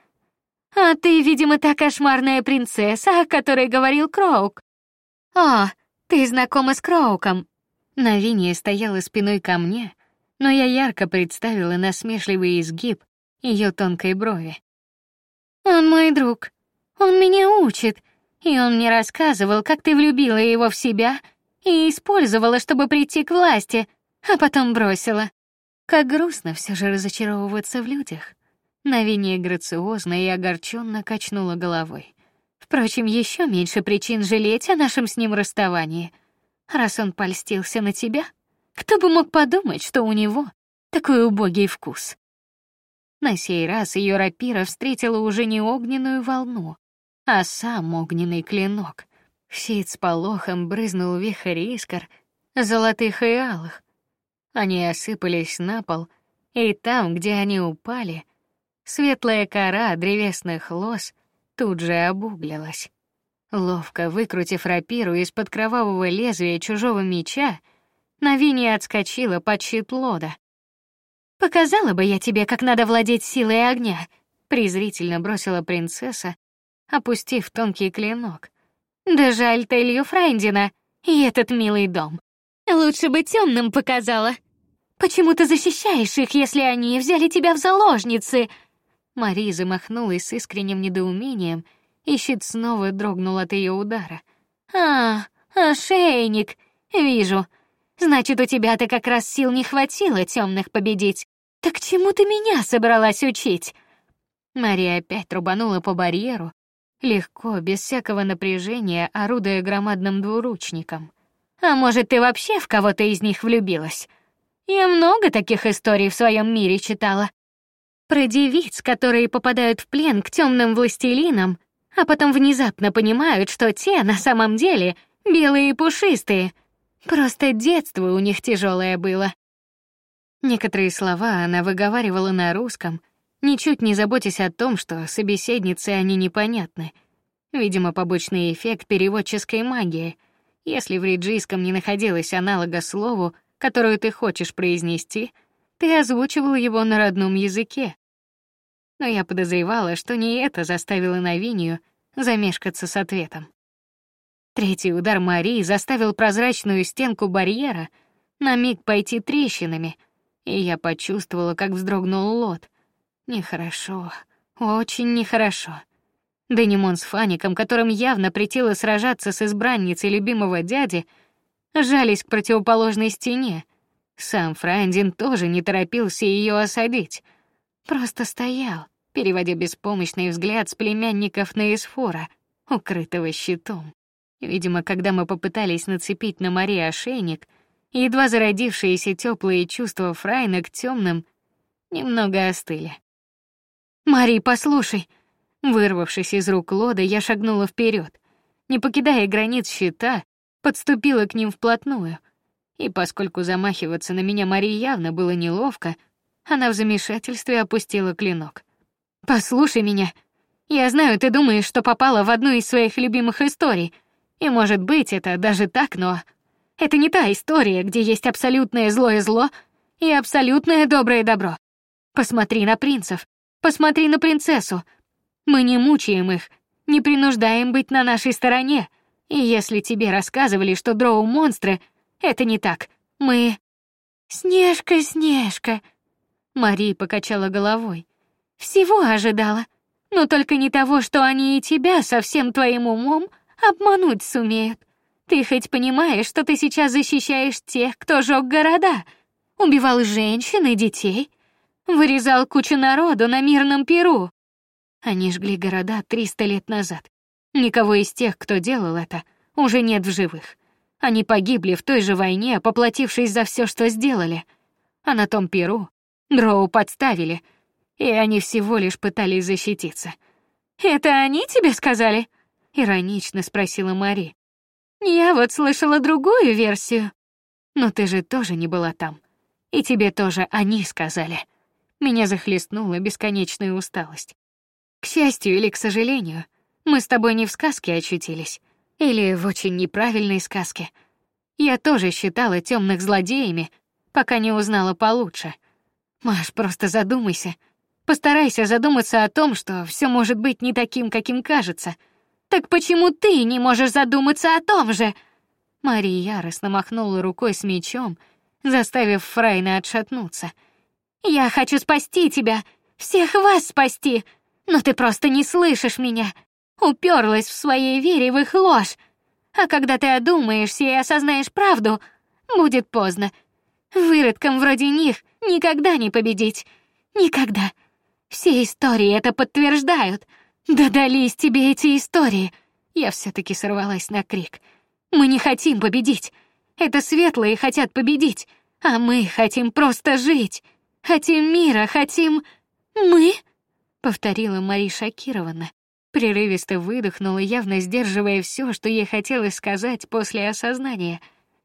А ты, видимо, та кошмарная принцесса, о которой говорил Кроук. А, ты знакома с Кроуком? Навиния стояла спиной ко мне, но я ярко представила насмешливый изгиб ее тонкой брови. Он мой друг. Он меня учит, и он мне рассказывал, как ты влюбила его в себя и использовала, чтобы прийти к власти, а потом бросила. Как грустно все же разочаровываться в людях. Навиния грациозно и огорченно качнула головой. Впрочем, еще меньше причин жалеть о нашем с ним расставании. Раз он польстился на тебя, кто бы мог подумать, что у него такой убогий вкус. На сей раз ее рапира встретила уже не огненную волну, а сам огненный клинок. Щит с полохом брызнул вихрь искр, золотых и алых. Они осыпались на пол, и там, где они упали, Светлая кора древесных лоз тут же обуглилась. Ловко выкрутив рапиру из-под кровавого лезвия чужого меча, Навиния отскочила под щит Лода. Показала бы я тебе, как надо владеть силой огня, презрительно бросила принцесса, опустив тонкий клинок. Да жаль Телью Фрайндина и этот милый дом. Лучше бы темным показала. Почему ты защищаешь их, если они взяли тебя в заложницы? Мари замахнулась с искренним недоумением, и щит снова дрогнул от ее удара. А, ошейник. Вижу. Значит, у тебя-то как раз сил не хватило темных победить. Так чему ты меня собралась учить? Мария опять рубанула по барьеру, легко, без всякого напряжения, орудуя громадным двуручником. А может, ты вообще в кого-то из них влюбилась? Я много таких историй в своем мире читала про девиц, которые попадают в плен к темным властелинам, а потом внезапно понимают, что те на самом деле белые и пушистые. Просто детство у них тяжелое было. Некоторые слова она выговаривала на русском, ничуть не заботясь о том, что собеседнице они непонятны. Видимо, побочный эффект переводческой магии. Если в риджийском не находилось аналога слову, которое ты хочешь произнести, ты озвучивал его на родном языке. Но я подозревала, что не это заставило Навинию замешкаться с ответом. Третий удар Марии заставил прозрачную стенку барьера на миг пойти трещинами, и я почувствовала, как вздрогнул лот. Нехорошо, очень нехорошо. Денимон с Фаником, которым явно претило сражаться с избранницей любимого дяди, жались к противоположной стене, сам Франдин тоже не торопился ее осадить, просто стоял, переводя беспомощный взгляд с племянников на Эсфора, укрытого щитом. Видимо, когда мы попытались нацепить на Мари ошейник, едва зародившиеся теплые чувства Фрайна к темным немного остыли. Мари, послушай, вырвавшись из рук Лода, я шагнула вперед, не покидая границ щита, подступила к ним вплотную и поскольку замахиваться на меня Марии явно было неловко, она в замешательстве опустила клинок. Послушай меня. Я знаю, ты думаешь, что попала в одну из своих любимых историй, и может быть это даже так, но это не та история, где есть абсолютное злое зло и абсолютное доброе добро. Посмотри на принцев, посмотри на принцессу. Мы не мучаем их, не принуждаем быть на нашей стороне. И если тебе рассказывали, что дроу монстры, это не так. Мы Снежка, Снежка. Мари покачала головой. Всего ожидала, но только не того, что они и тебя со всем твоим умом обмануть сумеют. Ты хоть понимаешь, что ты сейчас защищаешь тех, кто жёг города, убивал женщин и детей, вырезал кучу народу на мирном Перу? Они жгли города 300 лет назад. Никого из тех, кто делал это, уже нет в живых. Они погибли в той же войне, поплатившись за все, что сделали. А на том Перу Дроу подставили, и они всего лишь пытались защититься. Это они тебе сказали? иронично спросила Мари. Я вот слышала другую версию. Но ты же тоже не была там. И тебе тоже они сказали. Меня захлестнула бесконечная усталость. К счастью или к сожалению, мы с тобой не в сказке очутились, или в очень неправильной сказке. Я тоже считала темных злодеями, пока не узнала получше. Маш, просто задумайся. Постарайся задуматься о том, что все может быть не таким, каким кажется. Так почему ты не можешь задуматься о том же? Мария яростно махнула рукой с мечом, заставив Фрайна отшатнуться. Я хочу спасти тебя, всех вас спасти, но ты просто не слышишь меня. Уперлась в своей вере в их ложь. А когда ты одумаешься и осознаешь правду, будет поздно. Выродкам вроде них никогда не победить. Никогда. Все истории это подтверждают. Да дались тебе эти истории. Я все таки сорвалась на крик. Мы не хотим победить. Это светлые хотят победить, а мы хотим просто жить. Хотим мира, хотим мы, повторила Мари шокированно. Прерывисто выдохнула, явно сдерживая все, что ей хотелось сказать после осознания.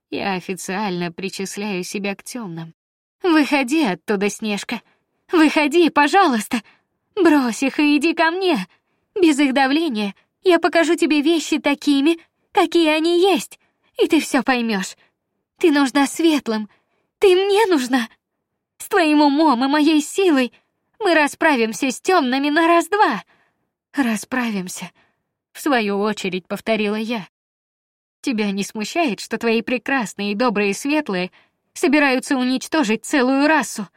Я официально причисляю себя к темным. Выходи оттуда, Снежка. Выходи, пожалуйста. Брось их и иди ко мне. Без их давления я покажу тебе вещи такими, какие они есть, и ты все поймешь. Ты нужна светлым. Ты мне нужна. С твоим умом и моей силой мы расправимся с темными на раз-два. Расправимся. В свою очередь повторила я. Тебя не смущает, что твои прекрасные, добрые светлые собираются уничтожить целую расу,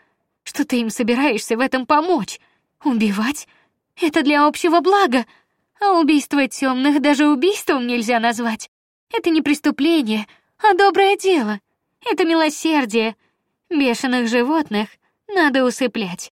что ты им собираешься в этом помочь, убивать. Это для общего блага, а убийство темных даже убийством нельзя назвать. Это не преступление, а доброе дело. Это милосердие. Бешеных животных надо усыплять.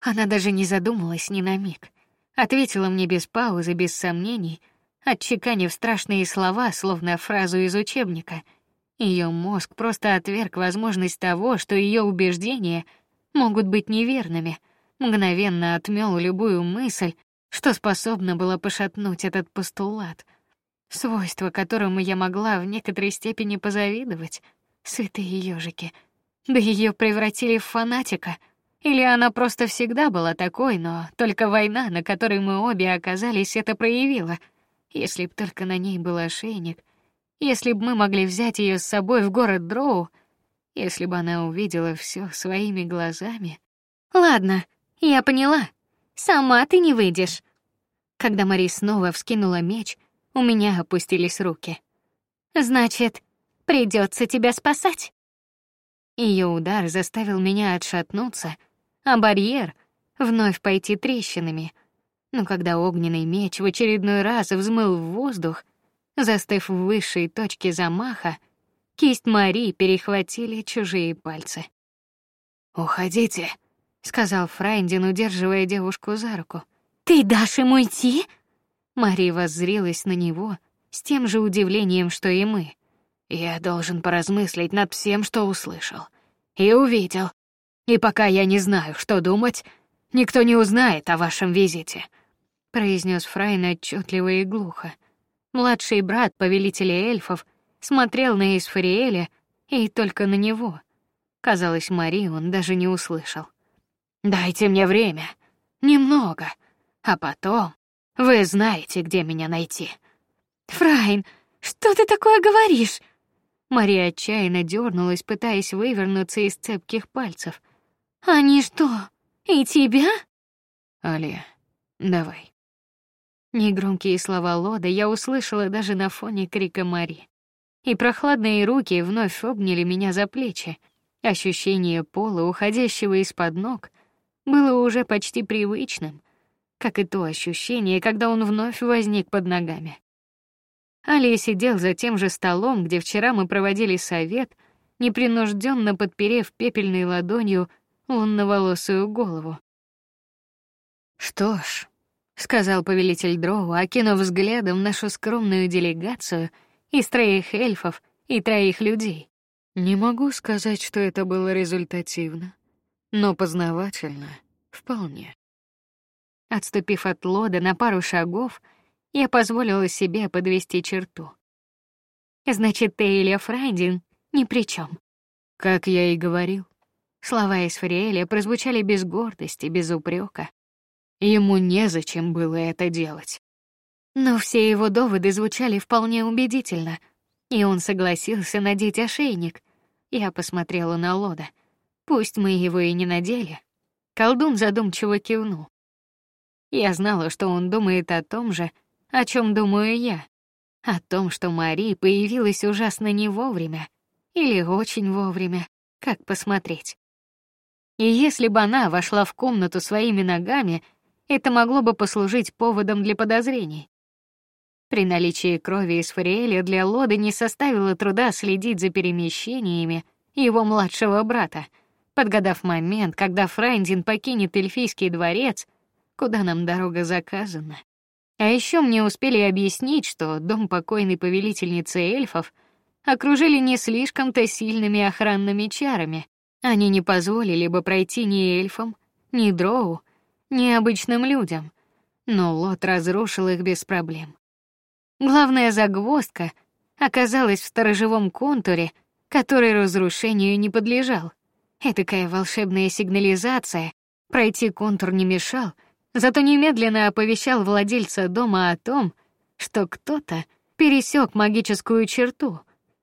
Она даже не задумалась ни на миг, ответила мне без паузы, без сомнений, отчеканив страшные слова, словно фразу из учебника — ее мозг просто отверг возможность того, что ее убеждения могут быть неверными, мгновенно отмел любую мысль, что способна была пошатнуть этот постулат, свойство которому я могла в некоторой степени позавидовать. Святые ежики, да ее превратили в фанатика. Или она просто всегда была такой, но только война, на которой мы обе оказались, это проявила. Если б только на ней был ошейник — если бы мы могли взять ее с собой в город Дроу, если бы она увидела все своими глазами. Ладно, я поняла. Сама ты не выйдешь. Когда Мари снова вскинула меч, у меня опустились руки. Значит, придется тебя спасать. Ее удар заставил меня отшатнуться, а барьер вновь пойти трещинами. Но когда огненный меч в очередной раз взмыл в воздух, Застыв в высшей точке замаха, кисть Мари перехватили чужие пальцы. "Уходите", сказал Фрайндин, удерживая девушку за руку. "Ты дашь ему идти?" Мари воззрилась на него с тем же удивлением, что и мы. Я должен поразмыслить над всем, что услышал и увидел. И пока я не знаю, что думать, никто не узнает о вашем визите, произнес Фрайн отчетливо и глухо. Младший брат повелителя эльфов смотрел на Исфариэля и только на него. Казалось, Мари он даже не услышал. Дайте мне время, немного, а потом вы знаете, где меня найти. Фрайн, что ты такое говоришь? Мария отчаянно дернулась, пытаясь вывернуться из цепких пальцев. Они что, и тебя? Алия, давай. Негромкие слова Лода я услышала даже на фоне крика Мари. И прохладные руки вновь обняли меня за плечи. Ощущение пола, уходящего из-под ног, было уже почти привычным, как и то ощущение, когда он вновь возник под ногами. Алия сидел за тем же столом, где вчера мы проводили совет, непринужденно подперев пепельной ладонью лунноволосую голову. Что ж, сказал повелитель Дроу, окинув взглядом нашу скромную делегацию из троих эльфов и троих людей. Не могу сказать, что это было результативно, но познавательно вполне. Отступив от лода на пару шагов, я позволила себе подвести черту. Значит, или Фрайдин ни при чем. Как я и говорил, слова из Фриэля прозвучали без гордости, без упрека. Ему незачем было это делать. Но все его доводы звучали вполне убедительно, и он согласился надеть ошейник. Я посмотрела на Лода. Пусть мы его и не надели. Колдун задумчиво кивнул. Я знала, что он думает о том же, о чем думаю я, о том, что Мари появилась ужасно не вовремя или очень вовремя, как посмотреть. И если бы она вошла в комнату своими ногами, это могло бы послужить поводом для подозрений. При наличии крови из Фариэля для Лоды не составило труда следить за перемещениями его младшего брата, подгадав момент, когда Фрайндин покинет эльфийский дворец куда нам дорога заказана. А еще мне успели объяснить, что дом покойной повелительницы эльфов окружили не слишком-то сильными охранными чарами. Они не позволили бы пройти ни эльфам, ни дроу, ни обычным людям. Но Лот разрушил их без проблем. Главная загвоздка оказалась в сторожевом контуре, который разрушению не подлежал. Этакая волшебная сигнализация. Пройти контур не мешал, зато немедленно оповещал владельца дома о том, что кто-то пересек магическую черту,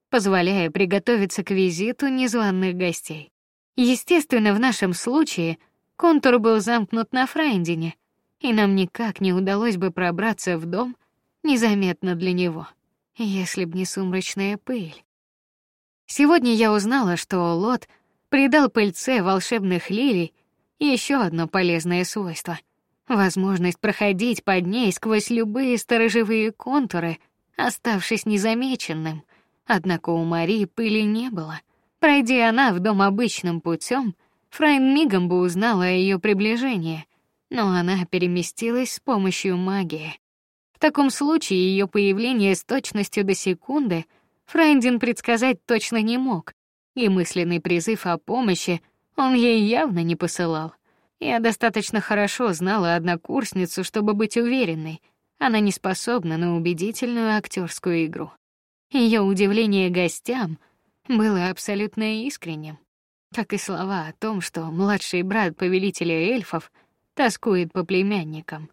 позволяя приготовиться к визиту незваных гостей. Естественно, в нашем случае контур был замкнут на Фрайндине, и нам никак не удалось бы пробраться в дом незаметно для него, если б не сумрачная пыль. Сегодня я узнала, что Лот придал пыльце волшебных лилий еще одно полезное свойство — возможность проходить под ней сквозь любые сторожевые контуры, оставшись незамеченным. Однако у Марии пыли не было. Пройдя она в дом обычным путем, Фрайн мигом бы узнала о ее приближении, но она переместилась с помощью магии. В таком случае ее появление с точностью до секунды Фрайндин предсказать точно не мог, и мысленный призыв о помощи он ей явно не посылал. Я достаточно хорошо знала однокурсницу, чтобы быть уверенной, она не способна на убедительную актерскую игру. Ее удивление гостям было абсолютно искренним, как и слова о том, что младший брат повелителя эльфов тоскует по племянникам.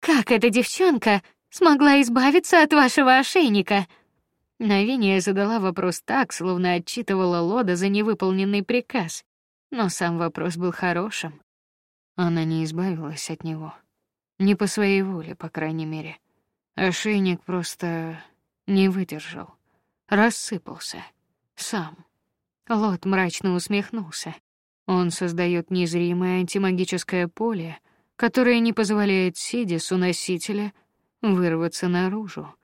Как эта девчонка смогла избавиться от вашего ошейника? Навиния задала вопрос так, словно отчитывала Лода за невыполненный приказ но сам вопрос был хорошим. Она не избавилась от него. Не по своей воле, по крайней мере. Ошейник просто не выдержал. Рассыпался. Сам. Лот мрачно усмехнулся. Он создает незримое антимагическое поле, которое не позволяет Сидису носителя вырваться наружу.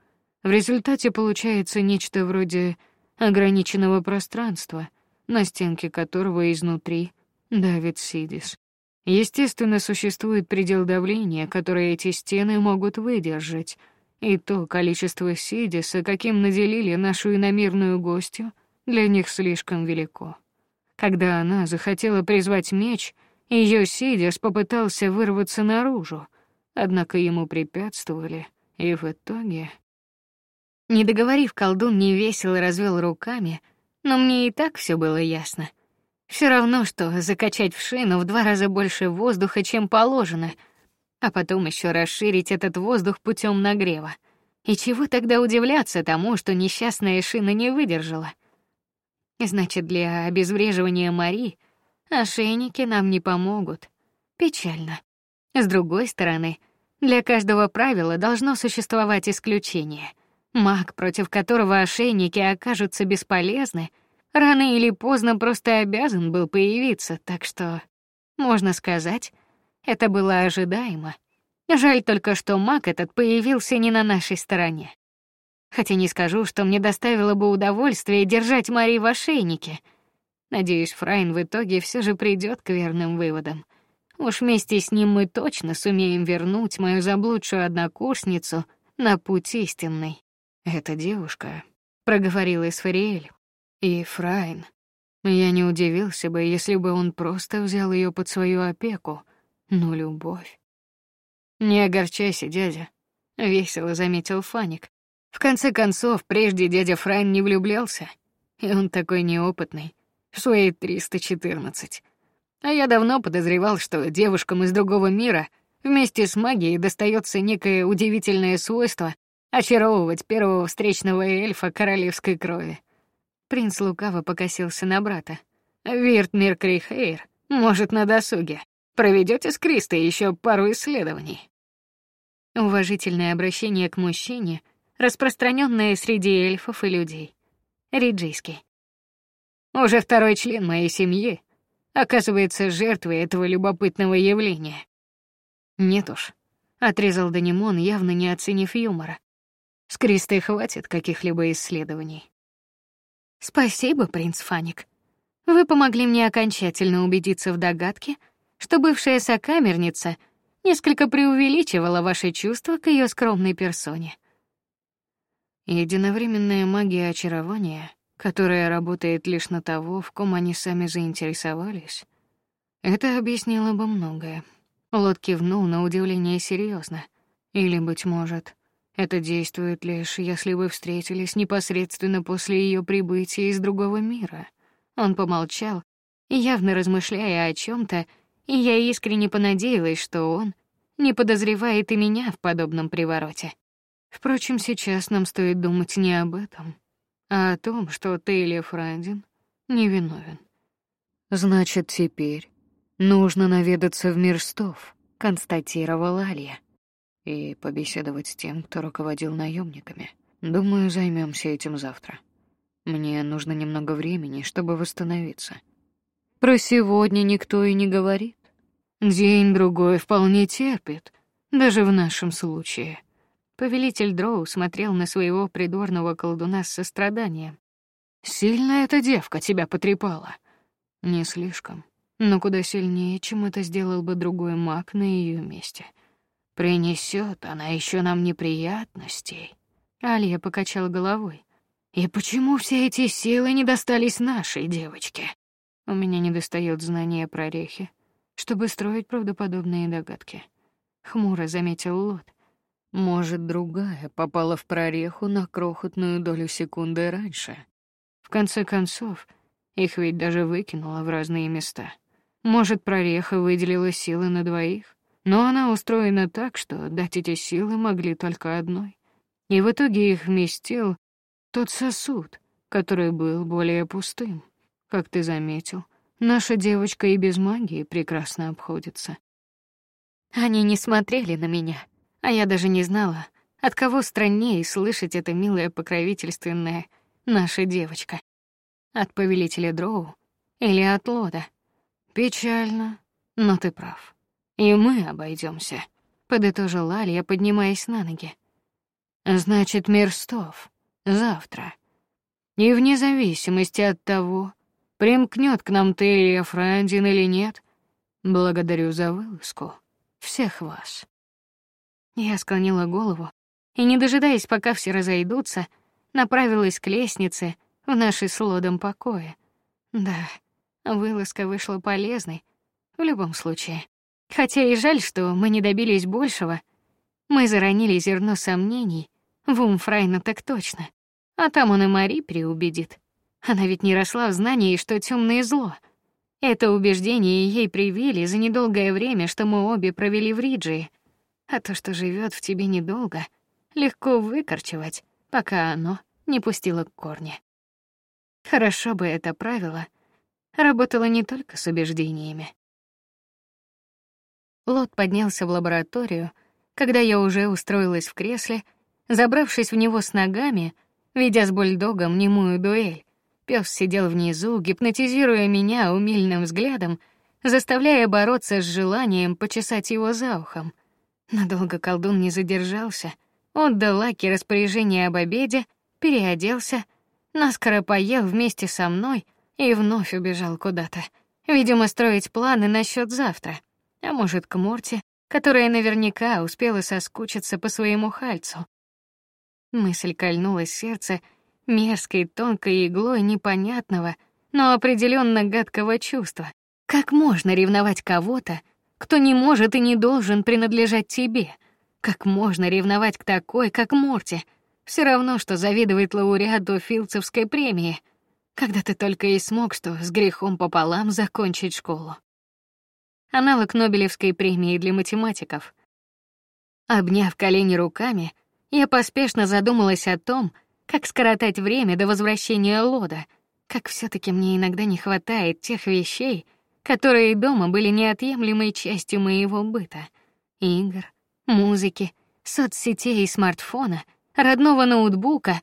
В результате получается нечто вроде ограниченного пространства — на стенке которого изнутри давит Сидис. Естественно, существует предел давления, которое эти стены могут выдержать, и то количество Сидиса, каким наделили нашу иномирную гостью, для них слишком велико. Когда она захотела призвать меч, ее Сидис попытался вырваться наружу, однако ему препятствовали, и в итоге... Не договорив, колдун невесело развел руками, но мне и так все было ясно. Все равно, что закачать в шину в два раза больше воздуха, чем положено, а потом еще расширить этот воздух путем нагрева. И чего тогда удивляться тому, что несчастная шина не выдержала? Значит, для обезвреживания Мари ошейники нам не помогут. Печально. С другой стороны, для каждого правила должно существовать исключение. Маг, против которого ошейники окажутся бесполезны, рано или поздно просто обязан был появиться, так что Можно сказать, это было ожидаемо. Жаль только, что маг этот появился не на нашей стороне. Хотя не скажу, что мне доставило бы удовольствие держать Мари в ошейнике. Надеюсь, Фрайн в итоге все же придет к верным выводам. Уж вместе с ним мы точно сумеем вернуть мою заблудшую однокурсницу на путь истинный. Эта девушка, проговорила Исфариэль, и Фрайн. Я не удивился бы, если бы он просто взял ее под свою опеку, но любовь. Не огорчайся, дядя, весело заметил Фаник. В конце концов, прежде дядя Фрайн не влюблялся, и он такой неопытный, свои 314. А я давно подозревал, что девушкам из другого мира вместе с магией достается некое удивительное свойство очаровывать первого встречного эльфа королевской крови. Принц лукаво покосился на брата. Вирт Миркрихейр, может, на досуге. Проведете с Кристой еще пару исследований. Уважительное обращение к мужчине, распространенное среди эльфов и людей. Риджийский. Уже второй член моей семьи оказывается жертвой этого любопытного явления. Нет уж, отрезал Данимон, явно не оценив юмора. С Кристой хватит каких-либо исследований. Спасибо, принц Фаник. Вы помогли мне окончательно убедиться в догадке, что бывшая сокамерница несколько преувеличивала ваши чувства к ее скромной персоне. Единовременная магия очарования, которая работает лишь на того, в ком они сами заинтересовались, это объяснило бы многое. Лот кивнул на удивление серьезно. Или быть может, это действует лишь, если вы встретились непосредственно после ее прибытия из другого мира. Он помолчал, явно размышляя о чем то и я искренне понадеялась, что он не подозревает и меня в подобном привороте. Впрочем, сейчас нам стоит думать не об этом, а о том, что Тейлия Франдин невиновен. Значит, теперь нужно наведаться в Мирстов, констатировала Алия и побеседовать с тем, кто руководил наемниками. Думаю, займемся этим завтра. Мне нужно немного времени, чтобы восстановиться. Про сегодня никто и не говорит. День другой вполне терпит, даже в нашем случае. Повелитель Дроу смотрел на своего придворного колдуна с состраданием. Сильно эта девка тебя потрепала. Не слишком, но куда сильнее, чем это сделал бы другой маг на ее месте. Принесет она еще нам неприятностей. Алия покачал головой. И почему все эти силы не достались нашей девочке? У меня не достает знания про рехи, чтобы строить правдоподобные догадки. Хмуро заметил Лот. Может, другая попала в прореху на крохотную долю секунды раньше. В конце концов, их ведь даже выкинуло в разные места. Может, прореха выделила силы на двоих? но она устроена так, что дать эти силы могли только одной. И в итоге их вместил тот сосуд, который был более пустым. Как ты заметил, наша девочка и без магии прекрасно обходится. Они не смотрели на меня, а я даже не знала, от кого страннее слышать это милое покровительственное наша девочка. От повелителя Дроу или от Лода. Печально, но ты прав. И мы обойдемся, подытожил Алия, поднимаясь на ноги. Значит, Мирстов завтра. И вне зависимости от того, примкнет к нам Телия Франдин или нет, благодарю за вылазку всех вас. Я склонила голову и, не дожидаясь, пока все разойдутся, направилась к лестнице в наши с Лодом покои. Да, вылазка вышла полезной в любом случае. Хотя и жаль, что мы не добились большего. Мы заронили зерно сомнений в ум Фрайна так точно. А там он и Мари переубедит. Она ведь не росла в знании, что темное зло. Это убеждение ей привили за недолгое время, что мы обе провели в Риджии. А то, что живет в тебе недолго, легко выкорчевать, пока оно не пустило корни. Хорошо бы это правило работало не только с убеждениями. Лот поднялся в лабораторию, когда я уже устроилась в кресле, забравшись в него с ногами, ведя с бульдогом немую дуэль. Пёс сидел внизу, гипнотизируя меня умильным взглядом, заставляя бороться с желанием почесать его за ухом. Надолго колдун не задержался, отдал Лаки распоряжение об обеде, переоделся, наскоро поел вместе со мной и вновь убежал куда-то. Видимо, строить планы насчет завтра, а может, к Морте, которая наверняка успела соскучиться по своему хальцу. Мысль кольнула сердце мерзкой тонкой иглой непонятного, но определенно гадкого чувства. Как можно ревновать кого-то, кто не может и не должен принадлежать тебе? Как можно ревновать к такой, как Морти? Все равно что завидовать лауреату Филдсовской премии, когда ты только и смог что с грехом пополам закончить школу. Аналог Нобелевской премии для математиков. Обняв колени руками, я поспешно задумалась о том, как скоротать время до возвращения Лода, как все таки мне иногда не хватает тех вещей, которые дома были неотъемлемой частью моего быта: игр, музыки, соцсетей и смартфона, родного ноутбука,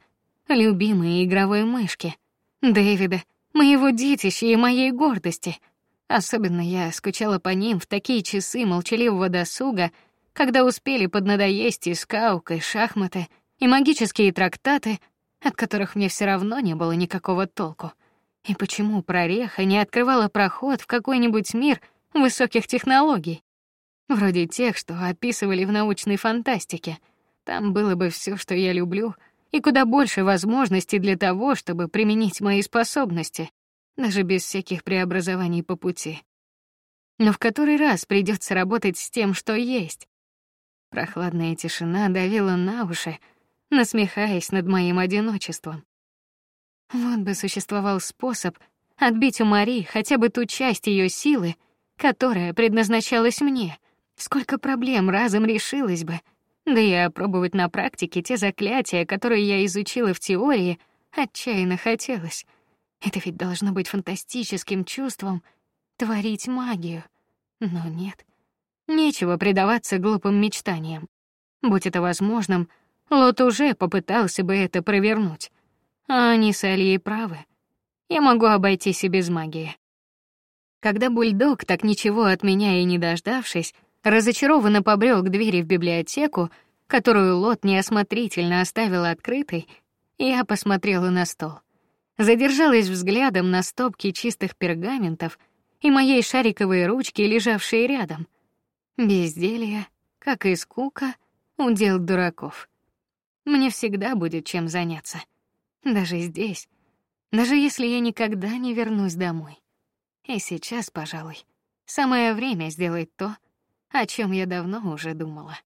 любимой игровой мышки, Дэвида, моего детища и моей гордости. Особенно я скучала по ним в такие часы молчаливого досуга, когда успели поднадоесть и скаук, и шахматы, и магические трактаты, от которых мне все равно не было никакого толку. И почему прореха не открывала проход в какой-нибудь мир высоких технологий, вроде тех, что описывали в научной фантастике? Там было бы все, что я люблю, и куда больше возможностей для того, чтобы применить мои способности, даже без всяких преобразований по пути. Но в который раз придется работать с тем, что есть. Прохладная тишина давила на уши, насмехаясь над моим одиночеством. Вот бы существовал способ отбить у Мари хотя бы ту часть ее силы, которая предназначалась мне. Сколько проблем разом решилось бы. Да и опробовать на практике те заклятия, которые я изучила в теории, отчаянно хотелось. Это ведь должно быть фантастическим чувством творить магию. Но нет. Нечего предаваться глупым мечтаниям. Будь это возможным, Лот уже попытался бы это провернуть. А они с Алией правы. Я могу обойтись и без магии. Когда бульдог, так ничего от меня и не дождавшись, разочарованно побрел к двери в библиотеку, которую Лот неосмотрительно оставил открытой, я посмотрела на стол. Задержалась взглядом на стопки чистых пергаментов и моей шариковой ручки, лежавшей рядом. Безделье, как и скука, удел дураков. Мне всегда будет чем заняться даже здесь, даже если я никогда не вернусь домой. И сейчас, пожалуй, самое время сделать то, о чем я давно уже думала.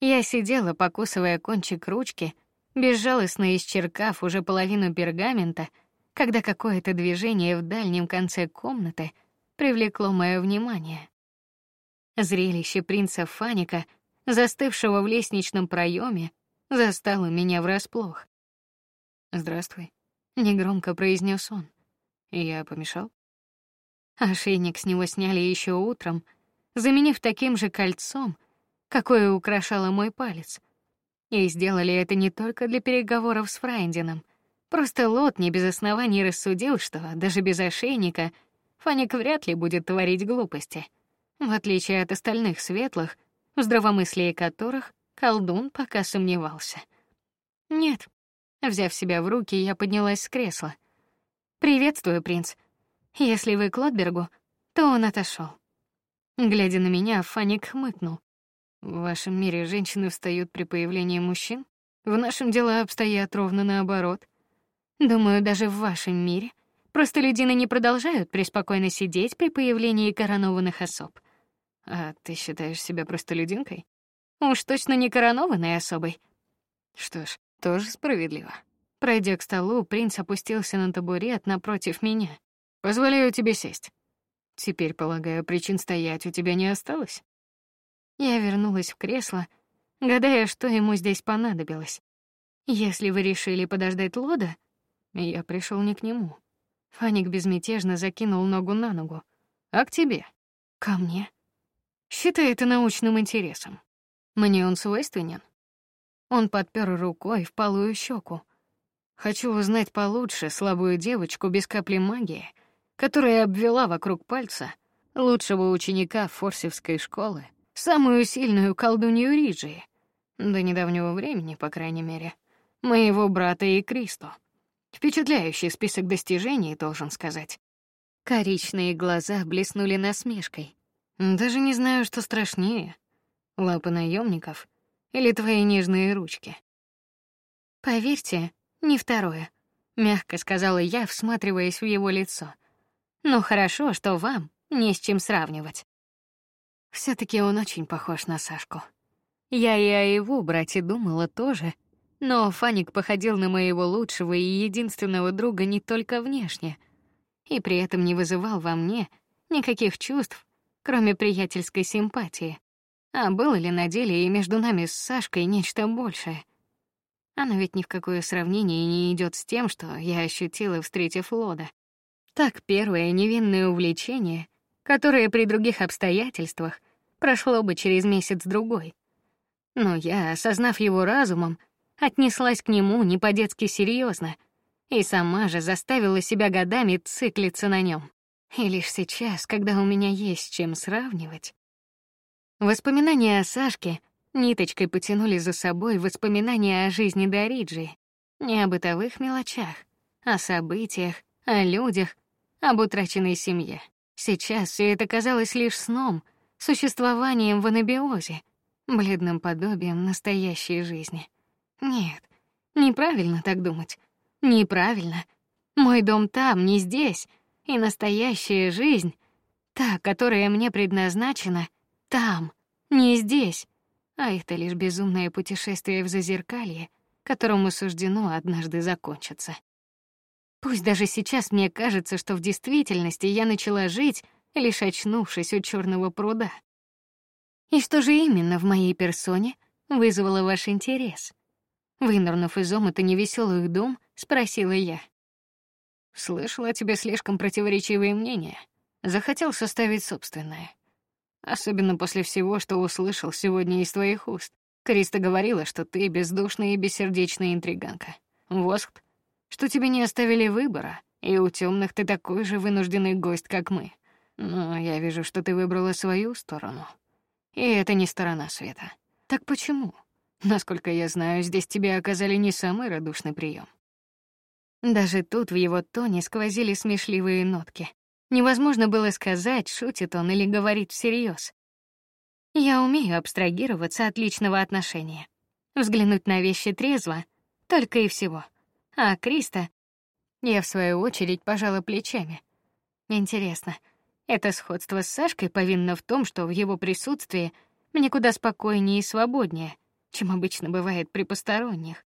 Я сидела, покусывая кончик ручки, безжалостно исчеркав уже половину пергамента, когда какое-то движение в дальнем конце комнаты привлекло мое внимание. Зрелище принца Фаника, застывшего в лестничном проеме, застало меня врасплох. "Здравствуй", негромко произнес он. "Я помешал?" Ошейник с него сняли еще утром, заменив таким же кольцом, какое украшало мой палец. И сделали это не только для переговоров с Фрайндином. Просто Лот не без оснований рассудил, что даже без ошейника Фаник вряд ли будет творить глупости, в отличие от остальных светлых, в здравомыслии которых Колдун пока сомневался. Нет. Взяв себя в руки, я поднялась с кресла. Приветствую, принц. Если вы к Лотбергу, то он отошел. Глядя на меня, Фаник хмыкнул. В вашем мире женщины встают при появлении мужчин? В нашем дела обстоят ровно наоборот. Думаю, даже в вашем мире просто люди не продолжают преспокойно сидеть при появлении коронованных особ. А ты считаешь себя просто людинкой? Уж точно не коронованной особой. Что ж, тоже справедливо. Пройдя к столу, принц опустился на табурет напротив меня. Позволяю тебе сесть. Теперь, полагаю, причин стоять у тебя не осталось. Я вернулась в кресло, гадая, что ему здесь понадобилось. Если вы решили подождать Лода, я пришел не к нему. Фаник безмятежно закинул ногу на ногу. А к тебе? Ко мне? Считай это научным интересом. Мне он свойственен. Он подпер рукой впалую щеку. Хочу узнать получше слабую девочку без капли магии, которая обвела вокруг пальца лучшего ученика форсевской школы, самую сильную колдунью Риджи, до недавнего времени, по крайней мере, моего брата и Кристо. Впечатляющий список достижений, должен сказать. Коричневые глаза блеснули насмешкой. Даже не знаю, что страшнее: лапы наемников или твои нежные ручки. Поверьте, не второе, мягко сказала я, всматриваясь в его лицо. Но хорошо, что вам не с чем сравнивать. все таки он очень похож на Сашку. Я и о его брате думала тоже, но Фаник походил на моего лучшего и единственного друга не только внешне, и при этом не вызывал во мне никаких чувств, кроме приятельской симпатии. А было ли на деле и между нами с Сашкой нечто большее? Оно ведь ни в какое сравнение не идет с тем, что я ощутила, встретив Лода. Так первое невинное увлечение, которое при других обстоятельствах прошло бы через месяц-другой. Но я, осознав его разумом, отнеслась к нему не по-детски серьезно и сама же заставила себя годами циклиться на нем. И лишь сейчас, когда у меня есть чем сравнивать, воспоминания о Сашке ниточкой потянули за собой воспоминания о жизни Дариджи, не о бытовых мелочах, о событиях, о людях, об утраченной семье. Сейчас все это казалось лишь сном, существованием в анабиозе, бледным подобием настоящей жизни. Нет, неправильно так думать. Неправильно. Мой дом там, не здесь, и настоящая жизнь, та, которая мне предназначена, там, не здесь. А это лишь безумное путешествие в зазеркалье, которому суждено однажды закончиться. Пусть даже сейчас мне кажется, что в действительности я начала жить, лишь очнувшись у черного пруда. И что же именно в моей персоне вызвало ваш интерес? Вынырнув из омута невеселых дум, спросила я. Слышала о тебе слишком противоречивые мнения. Захотел составить собственное. Особенно после всего, что услышал сегодня из твоих уст. Криста говорила, что ты бездушная и бессердечная интриганка. Воск, что тебе не оставили выбора, и у темных ты такой же вынужденный гость, как мы. Но я вижу, что ты выбрала свою сторону. И это не сторона света. Так почему? Насколько я знаю, здесь тебе оказали не самый радушный прием. Даже тут в его тоне сквозили смешливые нотки. Невозможно было сказать, шутит он или говорит всерьез. Я умею абстрагироваться от личного отношения, взглянуть на вещи трезво, только и всего. А Криста, я в свою очередь пожала плечами. Интересно, это сходство с Сашкой повинно в том, что в его присутствии мне куда спокойнее и свободнее, чем обычно бывает при посторонних.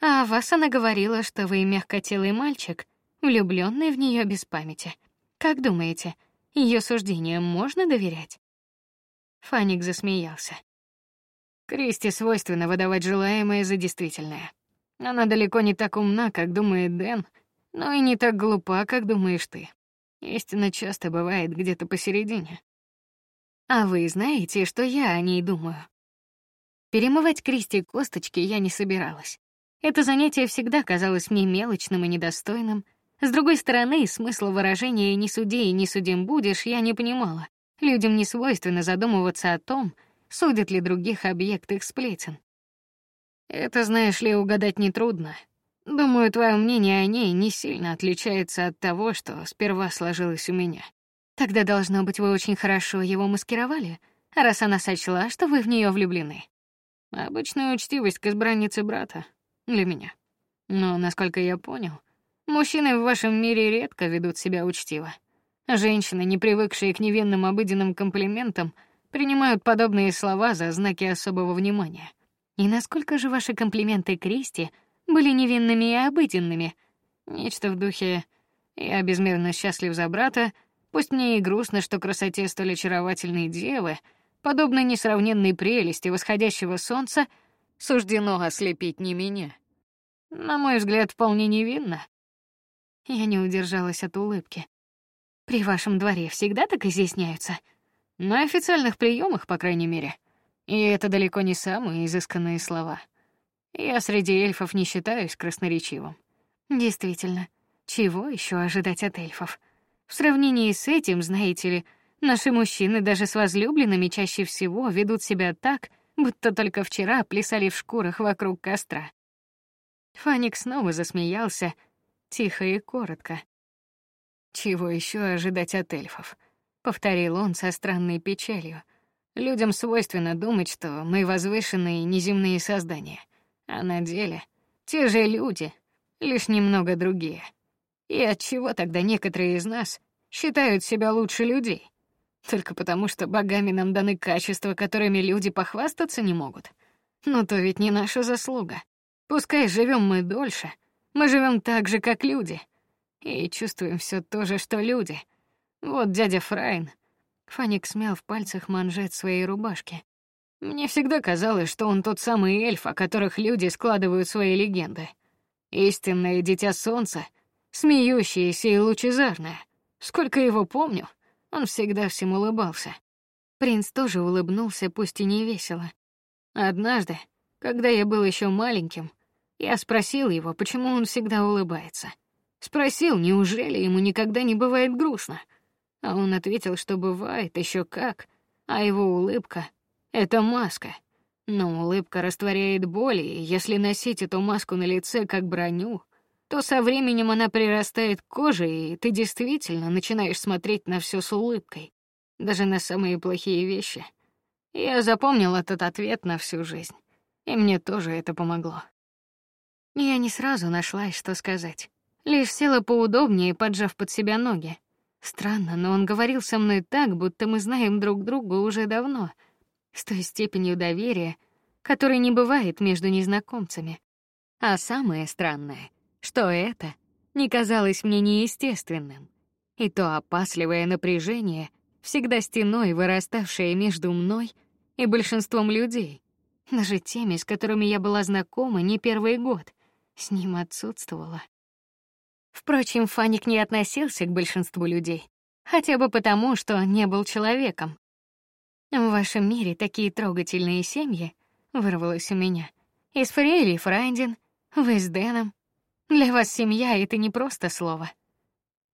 А вас она говорила, что вы мягкотелый мальчик, влюбленный в нее без памяти. Как думаете, ее суждениям можно доверять? Фаник засмеялся. Кристи свойственно выдавать желаемое за действительное. Она далеко не так умна, как думает Дэн, но и не так глупа, как думаешь ты. Истина часто бывает где-то посередине. А вы знаете, что я о ней думаю? Перемывать Кристи косточки я не собиралась. Это занятие всегда казалось мне мелочным и недостойным. С другой стороны, смысла выражения «не суди и не судим будешь» я не понимала. Людям не свойственно задумываться о том, судят ли других объект их сплетен. Это, знаешь ли, угадать нетрудно. Думаю, твое мнение о ней не сильно отличается от того, что сперва сложилось у меня. Тогда должно быть, вы очень хорошо его маскировали, раз она сочла, что вы в нее влюблены. Обычная учтивость к избраннице брата для меня. Но, насколько я понял, мужчины в вашем мире редко ведут себя учтиво. Женщины, не привыкшие к невинным обыденным комплиментам, принимают подобные слова за знаки особого внимания. И насколько же ваши комплименты Кристи были невинными и обыденными. Нечто в духе «Я безмерно счастлив за брата, пусть мне и грустно, что красоте столь очаровательной девы, подобно несравненной прелести восходящего солнца, суждено ослепить не меня». На мой взгляд, вполне невинно. Я не удержалась от улыбки. При вашем дворе всегда так изъясняются? На официальных приемах, по крайней мере. И это далеко не самые изысканные слова. Я среди эльфов не считаюсь красноречивым. Действительно, чего еще ожидать от эльфов? В сравнении с этим, знаете ли, наши мужчины даже с возлюбленными чаще всего ведут себя так, будто только вчера плясали в шкурах вокруг костра. Фаник снова засмеялся, тихо и коротко. Чего еще ожидать от эльфов? повторил он со странной печалью. Людям свойственно думать, что мы возвышенные неземные создания, а на деле те же люди, лишь немного другие. И от чего тогда некоторые из нас считают себя лучше людей? Только потому, что богами нам даны качества, которыми люди похвастаться не могут. Но то ведь не наша заслуга. Пускай живем мы дольше, мы живем так же, как люди, и чувствуем все то же, что люди. Вот дядя Фрайн. Фаник смял в пальцах манжет своей рубашки. Мне всегда казалось, что он тот самый эльф, о которых люди складывают свои легенды. Истинное дитя солнца, смеющееся и лучезарное. Сколько его помню, он всегда всем улыбался. Принц тоже улыбнулся, пусть и не весело. Однажды, когда я был еще маленьким, я спросил его, почему он всегда улыбается. Спросил, неужели ему никогда не бывает грустно. А он ответил, что бывает еще как, а его улыбка — это маска. Но улыбка растворяет боль, и если носить эту маску на лице как броню, то со временем она прирастает к коже, и ты действительно начинаешь смотреть на все с улыбкой, даже на самые плохие вещи. Я запомнил этот ответ на всю жизнь, и мне тоже это помогло. Я не сразу нашла, что сказать. Лишь села поудобнее, поджав под себя ноги. Странно, но он говорил со мной так, будто мы знаем друг друга уже давно, с той степенью доверия, которой не бывает между незнакомцами. А самое странное, что это не казалось мне неестественным. И то опасливое напряжение, всегда стеной выраставшее между мной и большинством людей, даже теми, с которыми я была знакома не первый год — с ним отсутствовала. Впрочем, Фаник не относился к большинству людей, хотя бы потому, что не был человеком. В вашем мире такие трогательные семьи, вырвалось у меня. Из Фрейли и Фрайден, вы с Дэном. Для вас семья — это не просто слово.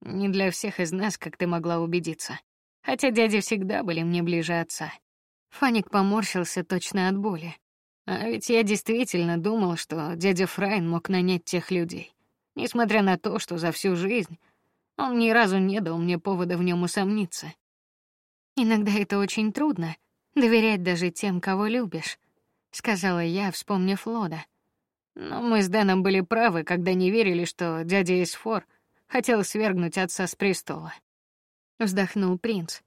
Не для всех из нас, как ты могла убедиться. Хотя дяди всегда были мне ближе отца. Фаник поморщился точно от боли. А ведь я действительно думал, что дядя Фрайн мог нанять тех людей, несмотря на то, что за всю жизнь он ни разу не дал мне повода в нем усомниться. Иногда это очень трудно доверять даже тем, кого любишь, сказала я, вспомнив Лода. Но мы с Дэном были правы, когда не верили, что дядя Исфор хотел свергнуть отца с престола. Вздохнул принц.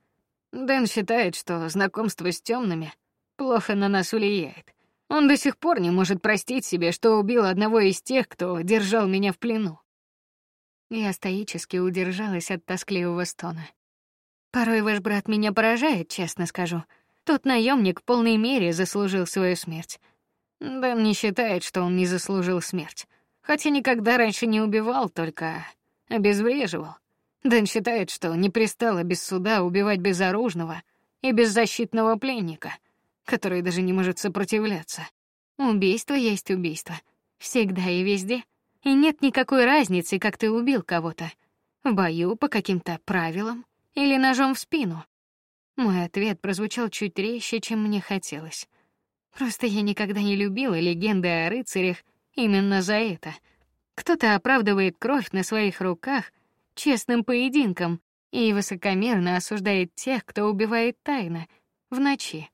Дэн считает, что знакомство с темными плохо на нас влияет. Он до сих пор не может простить себе, что убил одного из тех, кто держал меня в плену. Я стоически удержалась от тоскливого стона. Порой ваш брат меня поражает, честно скажу. Тот наемник в полной мере заслужил свою смерть. Дэн не считает, что он не заслужил смерть, хотя никогда раньше не убивал, только обезвреживал. Дэн считает, что не пристало без суда убивать безоружного и беззащитного пленника — который даже не может сопротивляться. Убийство есть убийство. Всегда и везде. И нет никакой разницы, как ты убил кого-то. В бою по каким-то правилам или ножом в спину. Мой ответ прозвучал чуть резче, чем мне хотелось. Просто я никогда не любила легенды о рыцарях именно за это. Кто-то оправдывает кровь на своих руках честным поединком и высокомерно осуждает тех, кто убивает тайно в ночи.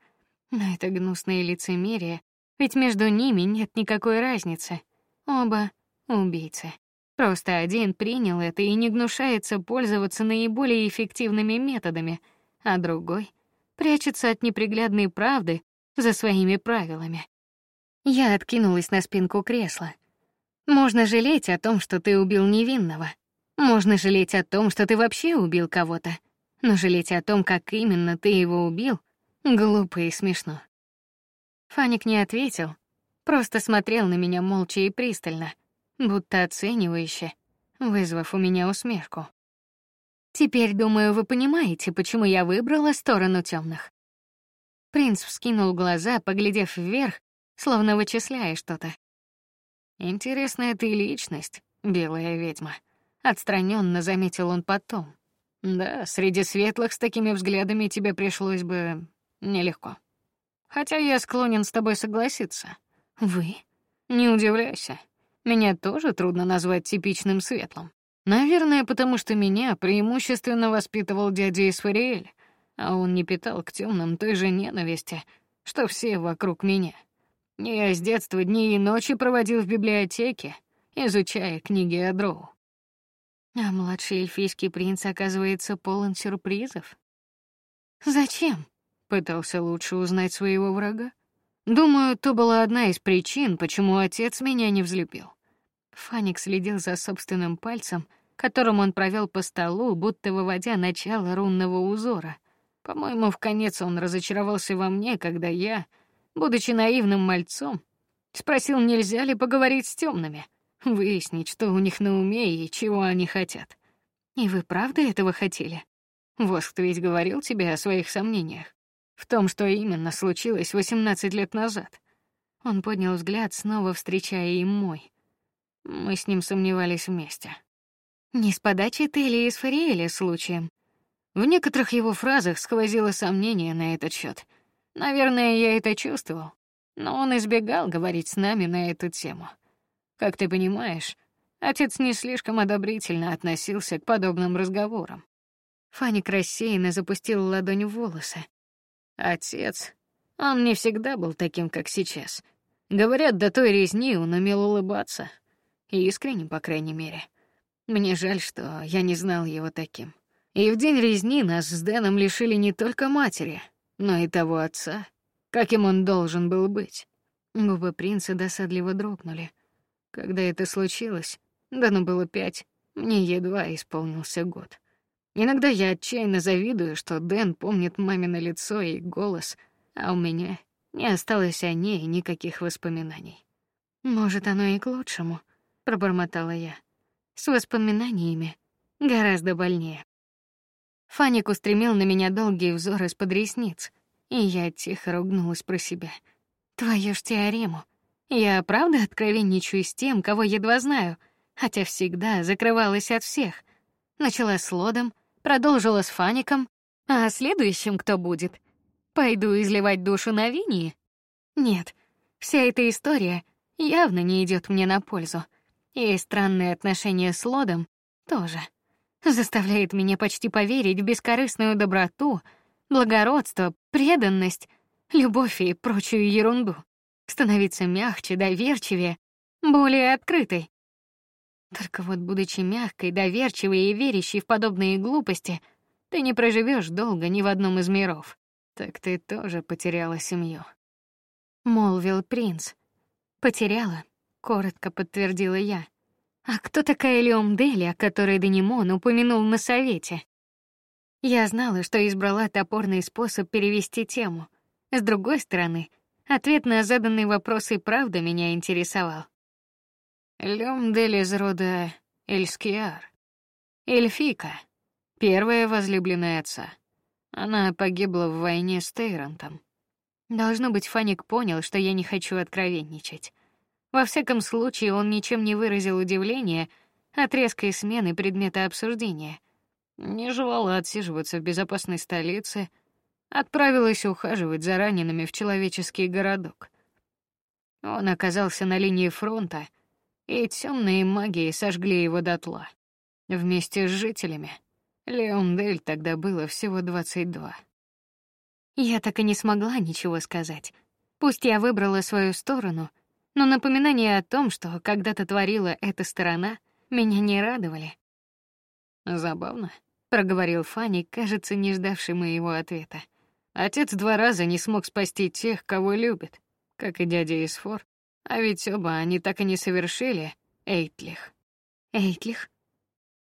Но это гнусное лицемерие, ведь между ними нет никакой разницы. Оба убийцы. Просто один принял это и не гнушается пользоваться наиболее эффективными методами, а другой прячется от неприглядной правды за своими правилами. Я откинулась на спинку кресла. Можно жалеть о том, что ты убил невинного. Можно жалеть о том, что ты вообще убил кого-то. Но жалеть о том, как именно ты его убил, Глупо и смешно. Фаник не ответил, просто смотрел на меня молча и пристально, будто оценивающе, вызвав у меня усмешку. Теперь, думаю, вы понимаете, почему я выбрала сторону темных. Принц вскинул глаза, поглядев вверх, словно вычисляя что-то. Интересная ты личность, белая ведьма, отстраненно заметил он потом. Да, среди светлых с такими взглядами тебе пришлось бы нелегко. Хотя я склонен с тобой согласиться. Вы? Не удивляйся. Меня тоже трудно назвать типичным светлым. Наверное, потому что меня преимущественно воспитывал дядя Исфариэль, а он не питал к темным той же ненависти, что все вокруг меня. Я с детства дни и ночи проводил в библиотеке, изучая книги о Дроу. А младший эльфийский принц оказывается полон сюрпризов. Зачем? Пытался лучше узнать своего врага. Думаю, то была одна из причин, почему отец меня не взлюбил. Фаник следил за собственным пальцем, которым он провел по столу, будто выводя начало рунного узора. По-моему, в конец он разочаровался во мне, когда я, будучи наивным мальцом, спросил, нельзя ли поговорить с темными выяснить, что у них на уме и чего они хотят. И вы правда этого хотели? Воск ведь говорил тебе о своих сомнениях в том, что именно случилось 18 лет назад. Он поднял взгляд, снова встречая им мой. Мы с ним сомневались вместе. Не с подачи ты или из Фариэля случаем? В некоторых его фразах сквозило сомнение на этот счет. Наверное, я это чувствовал, но он избегал говорить с нами на эту тему. Как ты понимаешь, отец не слишком одобрительно относился к подобным разговорам. Фаник рассеянно запустил ладонь в волосы. Отец, он не всегда был таким, как сейчас. Говорят, до той резни он умел улыбаться. Искренне, по крайней мере. Мне жаль, что я не знал его таким. И в день резни нас с Дэном лишили не только матери, но и того отца, каким он должен был быть. Губы принца досадливо дрогнули. Когда это случилось, Дану было пять, мне едва исполнился год. Иногда я отчаянно завидую, что Дэн помнит мамино лицо и голос, а у меня не осталось о ней никаких воспоминаний. Может, оно и к лучшему, пробормотала я. С воспоминаниями гораздо больнее. Фаник устремил на меня долгий взор из-под ресниц, и я тихо ругнулась про себя. Твою ж теорему. Я правда откровенничаю с тем, кого едва знаю, хотя всегда закрывалась от всех. Начала с Лодом, продолжила с Фаником, а следующим кто будет? Пойду изливать душу на Винни? Нет, вся эта история явно не идет мне на пользу. И странные отношения с Лодом тоже заставляет меня почти поверить в бескорыстную доброту, благородство, преданность, любовь и прочую ерунду становиться мягче, доверчивее, более открытой. Только вот будучи мягкой, доверчивой и верящей в подобные глупости, ты не проживешь долго ни в одном из миров. Так ты тоже потеряла семью, молвил принц. Потеряла, коротко подтвердила я. А кто такая Леом Дели, о которой Данимон упомянул на совете? Я знала, что избрала топорный способ перевести тему. С другой стороны, Ответ на заданный вопрос и правда меня интересовал. Лёмдель из рода Эльскиар. Эльфика, первая возлюбленная отца. Она погибла в войне с Тейрантом. Должно быть, Фаник понял, что я не хочу откровенничать. Во всяком случае, он ничем не выразил удивления от резкой смены предмета обсуждения. Не желала отсиживаться в безопасной столице, отправилась ухаживать за ранеными в человеческий городок. Он оказался на линии фронта, и темные магии сожгли его дотла. Вместе с жителями. Леондель тогда было всего двадцать два. Я так и не смогла ничего сказать. Пусть я выбрала свою сторону, но напоминания о том, что когда-то творила эта сторона, меня не радовали. Забавно, проговорил Фанни, кажется, не ждавший моего ответа. Отец два раза не смог спасти тех, кого любит, как и дядя Исфор. А ведь оба они так и не совершили Эйтлих. Эйтлих?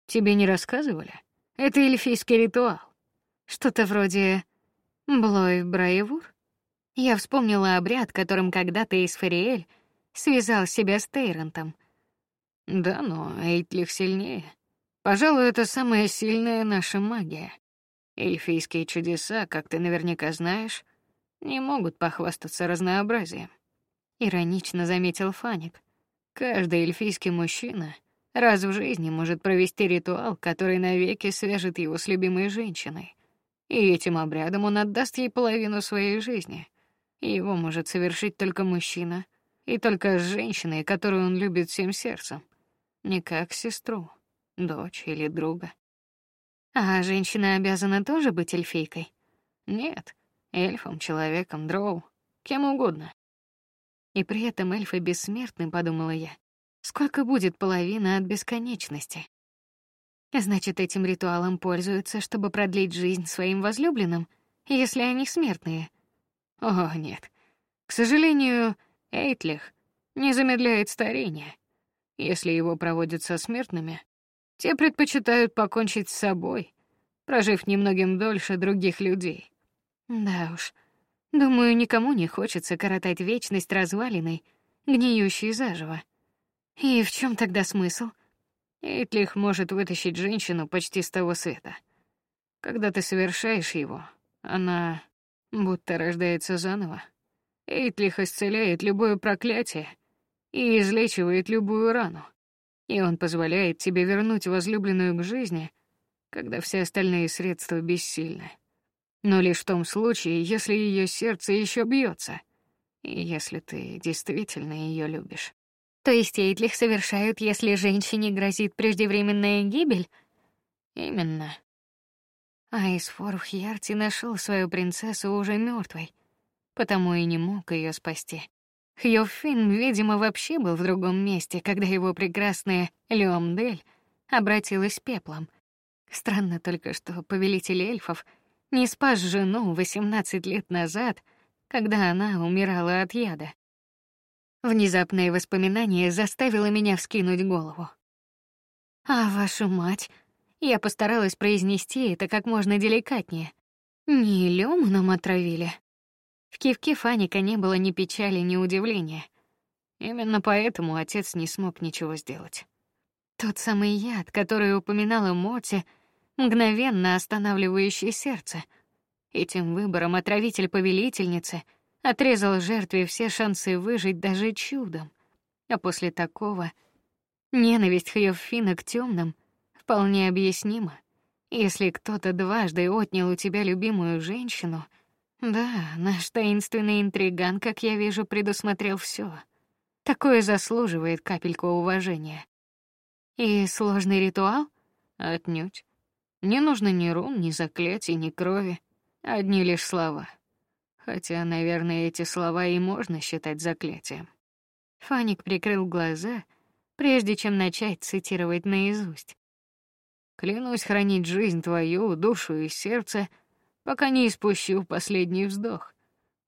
Тебе не рассказывали? Это эльфийский ритуал. Что-то вроде Блой Браевур. Я вспомнила обряд, которым когда-то Исфариэль связал себя с Тейрантом. Да, но Эйтлих сильнее. Пожалуй, это самая сильная наша магия. Эльфийские чудеса, как ты наверняка знаешь, не могут похвастаться разнообразием. Иронично заметил Фаник. Каждый эльфийский мужчина раз в жизни может провести ритуал, который навеки свяжет его с любимой женщиной. И этим обрядом он отдаст ей половину своей жизни. Его может совершить только мужчина, и только с женщиной, которую он любит всем сердцем, не как сестру, дочь или друга. А женщина обязана тоже быть эльфийкой? Нет, эльфом, человеком, дроу, кем угодно. И при этом эльфы бессмертны, подумала я. Сколько будет половина от бесконечности? Значит, этим ритуалом пользуются, чтобы продлить жизнь своим возлюбленным, если они смертные. О, нет. К сожалению, Эйтлих не замедляет старение. Если его проводят со смертными, те предпочитают покончить с собой, прожив немногим дольше других людей. Да уж. Думаю, никому не хочется коротать вечность развалиной, гниющей заживо. И в чем тогда смысл? Эйтлих может вытащить женщину почти с того света. Когда ты совершаешь его, она будто рождается заново. Эйтлих исцеляет любое проклятие и излечивает любую рану. И он позволяет тебе вернуть возлюбленную к жизни, когда все остальные средства бессильны. Но лишь в том случае, если ее сердце еще бьется, и если ты действительно ее любишь. То есть Эйтлих совершают, если женщине грозит преждевременная гибель? Именно. Айсфор в Хьярти нашел свою принцессу уже мертвой, потому и не мог ее спасти. Хьофин, видимо, вообще был в другом месте, когда его прекрасная Леомдель обратилась пеплом. Странно только, что повелитель эльфов не спас жену 18 лет назад, когда она умирала от яда. Внезапное воспоминание заставило меня вскинуть голову. А вашу мать, я постаралась произнести это как можно деликатнее. Не Лёму нам отравили. В кивке Фаника не было ни печали, ни удивления. Именно поэтому отец не смог ничего сделать. Тот самый яд, который упоминала Моти, мгновенно останавливающий сердце. Этим выбором отравитель повелительницы отрезал жертве все шансы выжить даже чудом. А после такого ненависть Хьёфина к темным вполне объяснима. Если кто-то дважды отнял у тебя любимую женщину, да, наш таинственный интриган, как я вижу, предусмотрел все. Такое заслуживает капельку уважения. И сложный ритуал? Отнюдь. Не нужно ни рун, ни заклятий, ни крови, одни лишь слова. Хотя, наверное, эти слова и можно считать заклятием. Фаник прикрыл глаза, прежде чем начать цитировать наизусть. Клянусь хранить жизнь твою, душу и сердце, пока не испущу последний вздох.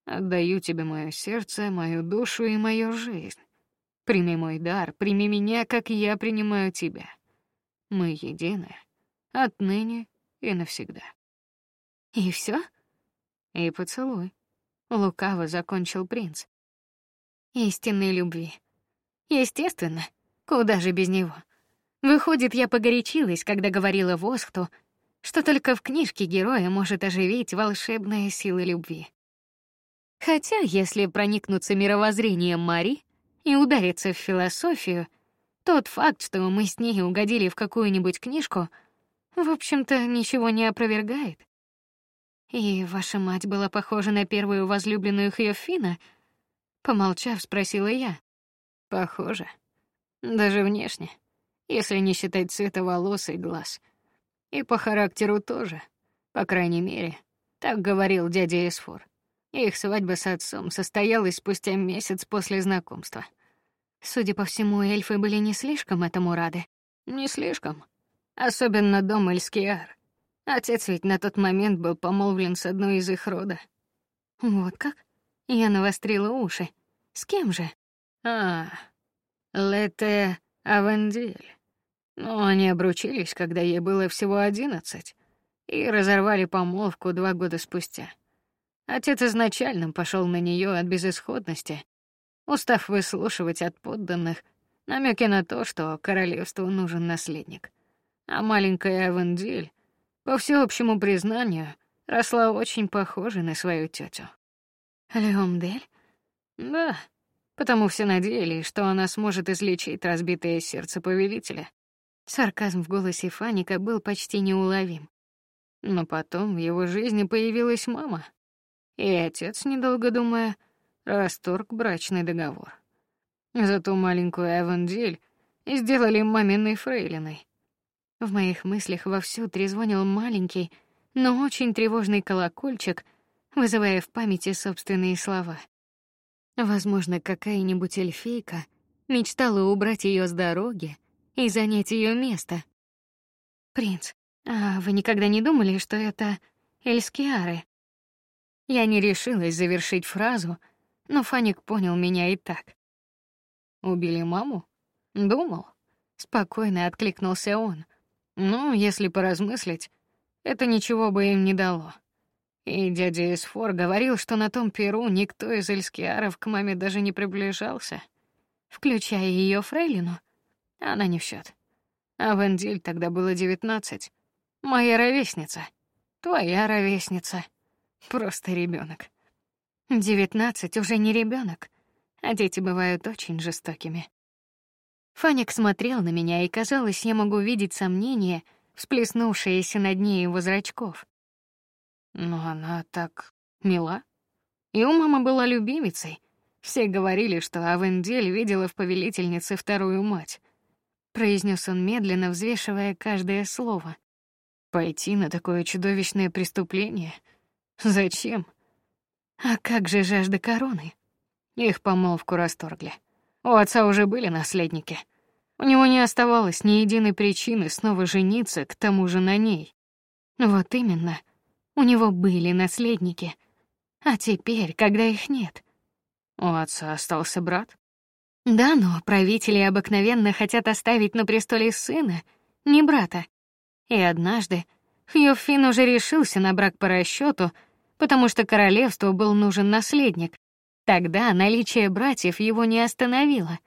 Отдаю тебе мое сердце, мою душу и мою жизнь. Прими мой дар, прими меня, как я принимаю тебя. Мы едины, отныне и навсегда. И все? И поцелуй. Лукаво закончил принц. Истинной любви. Естественно, куда же без него? Выходит, я погорячилась, когда говорила Восхту, что только в книжке героя может оживить волшебная сила любви. Хотя, если проникнуться мировоззрением Мари и удариться в философию, тот факт, что мы с ней угодили в какую-нибудь книжку, в общем-то, ничего не опровергает. И ваша мать была похожа на первую возлюбленную Хьофина? Помолчав, спросила я. Похоже. Даже внешне, если не считать цвета волос и глаз. И по характеру тоже. По крайней мере, так говорил дядя Эсфор. Их свадьба с отцом состоялась спустя месяц после знакомства. Судя по всему, эльфы были не слишком этому рады. Не слишком. Особенно дом Эльскиар. Отец ведь на тот момент был помолвлен с одной из их рода. Вот как? Я навострила уши. С кем же? А, Лете Авендиль. Но они обручились, когда ей было всего одиннадцать, и разорвали помолвку два года спустя. Отец изначально пошел на нее от безысходности, устав выслушивать от подданных намеки на то, что королевству нужен наследник. А маленькая Авендиль по всеобщему признанию, росла очень похожей на свою тетю. Леомдель? Да, потому все надеялись, что она сможет излечить разбитое сердце повелителя. Сарказм в голосе Фаника был почти неуловим. Но потом в его жизни появилась мама, и отец, недолго думая, расторг брачный договор. Зато маленькую Эвандель сделали маминой фрейлиной. В моих мыслях вовсю трезвонил маленький, но очень тревожный колокольчик, вызывая в памяти собственные слова. Возможно, какая-нибудь эльфийка мечтала убрать ее с дороги и занять ее место. Принц, а вы никогда не думали, что это Эльскиары? Я не решилась завершить фразу, но Фаник понял меня и так. Убили маму? Думал. Спокойно откликнулся он. Ну, если поразмыслить, это ничего бы им не дало. И дядя Эсфор говорил, что на том перу никто из эльскиаров к маме даже не приближался, включая ее фрейлину. Она не в счет. А Вендиль тогда было девятнадцать. Моя ровесница, твоя ровесница, просто ребенок. Девятнадцать уже не ребенок, а дети бывают очень жестокими. Фаник смотрел на меня, и казалось, я могу видеть сомнение, всплеснувшееся на дне его зрачков. Но она так мила. И у мамы была любимицей. Все говорили, что Авендель видела в повелительнице вторую мать. Произнес он медленно, взвешивая каждое слово. Пойти на такое чудовищное преступление? Зачем? А как же жажда короны? Их помолвку расторгли. У отца уже были наследники. У него не оставалось ни единой причины снова жениться, к тому же на ней. Вот именно. У него были наследники. А теперь, когда их нет, у отца остался брат. Да, но правители обыкновенно хотят оставить на престоле сына, не брата. И однажды Хьюфин уже решился на брак по расчету, потому что королевству был нужен наследник. Тогда наличие братьев его не остановило.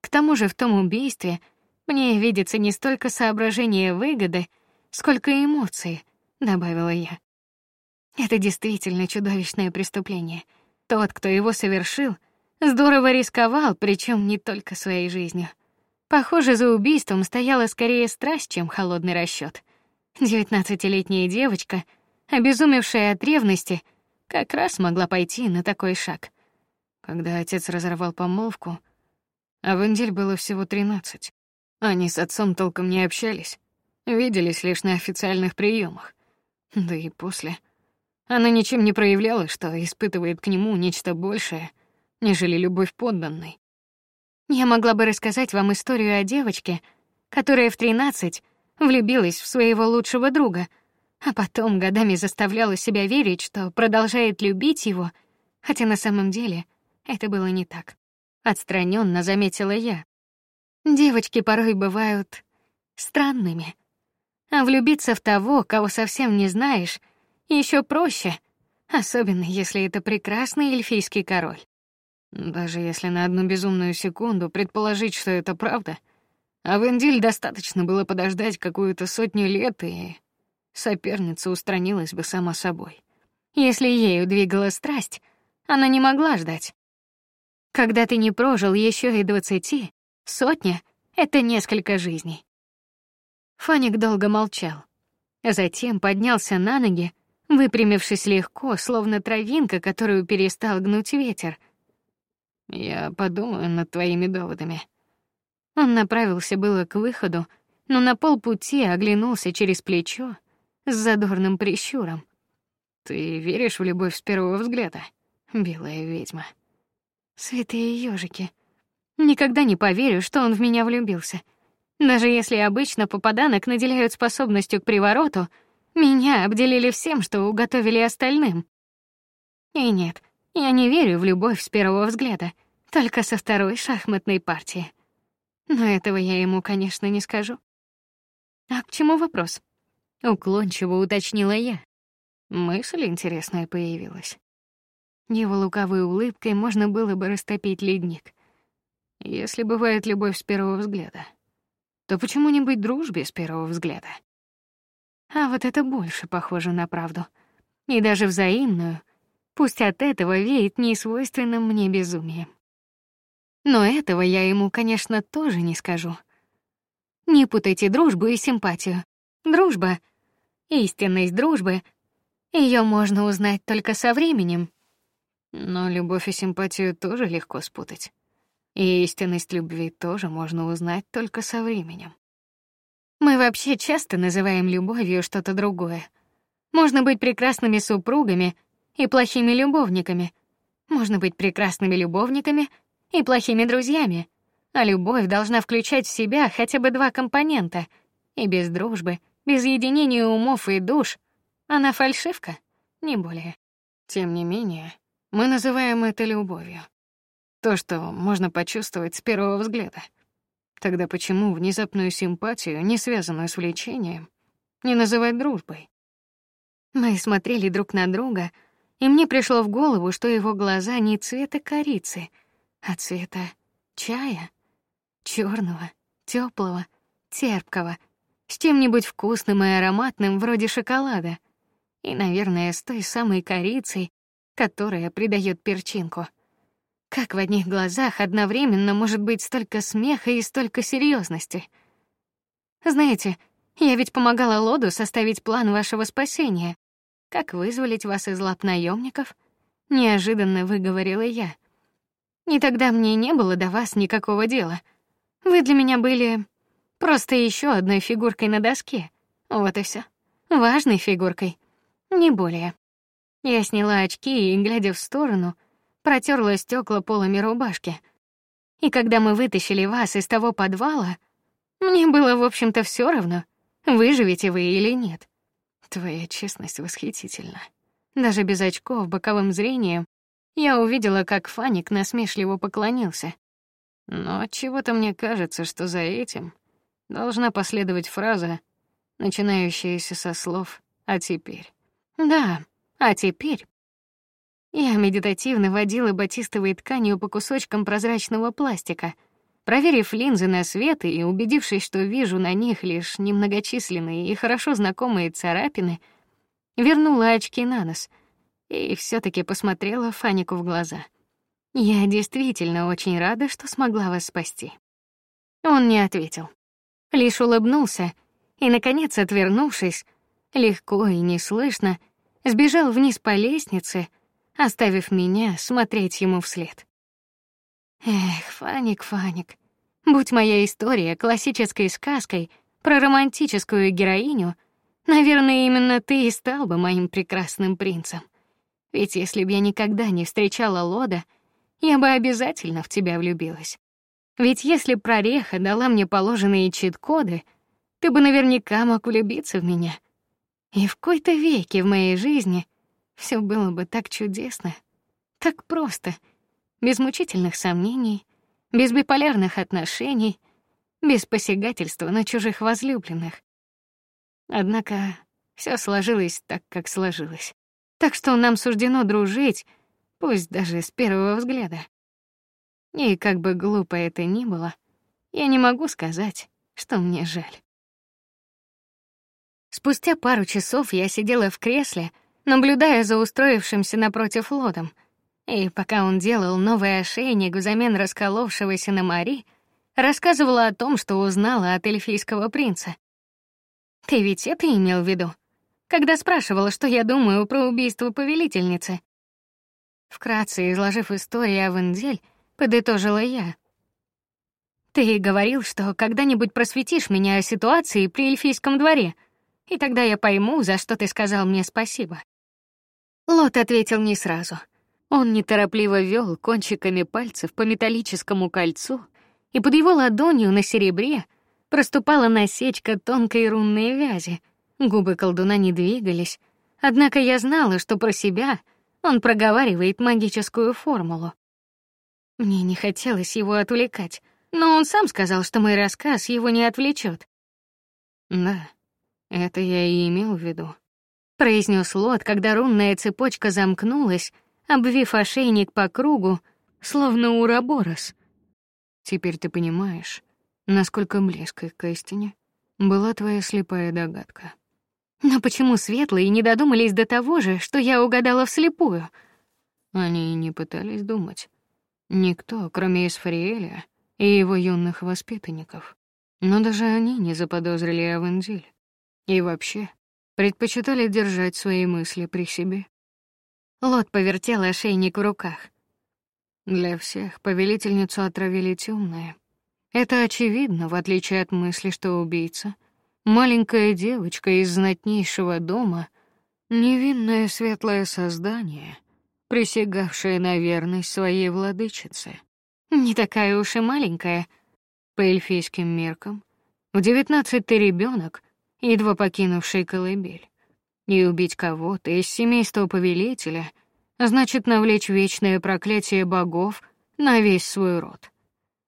К тому же в том убийстве мне видится не столько соображение выгоды, сколько эмоции, добавила я. Это действительно чудовищное преступление. Тот, кто его совершил, здорово рисковал, причем не только своей жизнью. Похоже, за убийством стояла скорее страсть, чем холодный расчет. Девятнадцатилетняя девочка, обезумевшая от ревности, как раз могла пойти на такой шаг. Когда отец разорвал помолвку, а Вендель было всего тринадцать. Они с отцом толком не общались, виделись лишь на официальных приемах. Да и после она ничем не проявляла, что испытывает к нему нечто большее, нежели любовь подданной. Я могла бы рассказать вам историю о девочке, которая в тринадцать влюбилась в своего лучшего друга, а потом годами заставляла себя верить, что продолжает любить его, хотя на самом деле это было не так. Отстраненно заметила я. Девочки порой бывают странными. А влюбиться в того, кого совсем не знаешь, еще проще, особенно если это прекрасный эльфийский король. Даже если на одну безумную секунду предположить, что это правда, а Вендиль достаточно было подождать какую-то сотню лет, и соперница устранилась бы сама собой. Если ею двигала страсть, она не могла ждать. Когда ты не прожил еще и двадцати, сотня — это несколько жизней. Фаник долго молчал, затем поднялся на ноги выпрямившись легко, словно травинка, которую перестал гнуть ветер. Я подумаю над твоими доводами. Он направился было к выходу, но на полпути оглянулся через плечо с задорным прищуром. Ты веришь в любовь с первого взгляда, белая ведьма? Святые ежики. Никогда не поверю, что он в меня влюбился. Даже если обычно попаданок наделяют способностью к привороту, меня обделили всем, что уготовили остальным. И нет, я не верю в любовь с первого взгляда, только со второй шахматной партии. Но этого я ему, конечно, не скажу. А к чему вопрос? Уклончиво уточнила я. Мысль интересная появилась. Его лукавой улыбкой можно было бы растопить ледник. Если бывает любовь с первого взгляда, то почему не быть дружбе с первого взгляда? А вот это больше похоже на правду. И даже взаимную, пусть от этого веет несвойственным мне безумием. Но этого я ему, конечно, тоже не скажу. Не путайте дружбу и симпатию. Дружба, истинность дружбы, ее можно узнать только со временем. Но любовь и симпатию тоже легко спутать. И истинность любви тоже можно узнать только со временем. Мы вообще часто называем любовью что-то другое. Можно быть прекрасными супругами и плохими любовниками. Можно быть прекрасными любовниками и плохими друзьями. А любовь должна включать в себя хотя бы два компонента. И без дружбы, без единения умов и душ, она фальшивка, не более. Тем не менее, мы называем это любовью. То, что можно почувствовать с первого взгляда. Тогда почему внезапную симпатию, не связанную с влечением, не называть дружбой? Мы смотрели друг на друга, и мне пришло в голову, что его глаза не цвета корицы, а цвета чая, черного, теплого, терпкого, с чем-нибудь вкусным и ароматным вроде шоколада, и, наверное, с той самой корицей, которая придает перчинку. Как в одних глазах одновременно может быть столько смеха и столько серьезности? Знаете, я ведь помогала Лоду составить план вашего спасения. Как вызволить вас из лап наемников? Неожиданно выговорила я. И тогда мне не было до вас никакого дела. Вы для меня были просто еще одной фигуркой на доске. Вот и все. Важной фигуркой, не более. Я сняла очки и, глядя в сторону, протерла стекла полами рубашки. И когда мы вытащили вас из того подвала, мне было, в общем-то, все равно, выживете вы или нет. Твоя честность восхитительна. Даже без очков боковым зрением я увидела, как Фаник насмешливо поклонился. Но чего-то мне кажется, что за этим должна последовать фраза, начинающаяся со слов «а теперь». Да, а теперь я медитативно водила батистовой тканью по кусочкам прозрачного пластика, проверив линзы на свет и убедившись, что вижу на них лишь немногочисленные и хорошо знакомые царапины, вернула очки на нос и все таки посмотрела Фанику в глаза. Я действительно очень рада, что смогла вас спасти. Он не ответил, лишь улыбнулся и наконец, отвернувшись, легко и неслышно сбежал вниз по лестнице, оставив меня смотреть ему вслед. Эх, Фаник, Фаник, будь моя история классической сказкой про романтическую героиню, наверное, именно ты и стал бы моим прекрасным принцем. Ведь если б я никогда не встречала Лода, я бы обязательно в тебя влюбилась. Ведь если прореха дала мне положенные чит-коды, ты бы наверняка мог влюбиться в меня. И в какой то веке в моей жизни все было бы так чудесно, так просто, без мучительных сомнений, без биполярных отношений, без посягательства на чужих возлюбленных. Однако все сложилось так, как сложилось. Так что нам суждено дружить, пусть даже с первого взгляда. И как бы глупо это ни было, я не могу сказать, что мне жаль. Спустя пару часов я сидела в кресле, наблюдая за устроившимся напротив лодом. И пока он делал новый ошейник взамен расколовшегося на Мари, рассказывала о том, что узнала от эльфийского принца. Ты ведь это имел в виду, когда спрашивала, что я думаю про убийство повелительницы? Вкратце изложив историю о Вендель, подытожила я. Ты говорил, что когда-нибудь просветишь меня о ситуации при эльфийском дворе — и тогда я пойму, за что ты сказал мне спасибо. Лот ответил не сразу. Он неторопливо вел кончиками пальцев по металлическому кольцу, и под его ладонью на серебре проступала насечка тонкой рунной вязи. Губы колдуна не двигались, однако я знала, что про себя он проговаривает магическую формулу. Мне не хотелось его отвлекать, но он сам сказал, что мой рассказ его не отвлечет. Да, это я и имел в виду, произнес Лот, когда рунная цепочка замкнулась, обвив ошейник по кругу, словно уроборос. Теперь ты понимаешь, насколько близкой к истине была твоя слепая догадка. Но почему светлые не додумались до того же, что я угадала вслепую? Они не пытались думать. Никто, кроме Исфариэля и его юных воспитанников. Но даже они не заподозрили Авендиль. И вообще, предпочитали держать свои мысли при себе. Лот повертел ошейник в руках. Для всех повелительницу отравили темное. Это очевидно, в отличие от мысли, что убийца маленькая девочка из знатнейшего дома, невинное светлое создание, присягавшее на верность своей владычице. Не такая уж и маленькая по эльфийским меркам. В девятнадцать ты ребенок, едва покинувший колыбель. И убить кого-то из семейства повелителя значит навлечь вечное проклятие богов на весь свой род.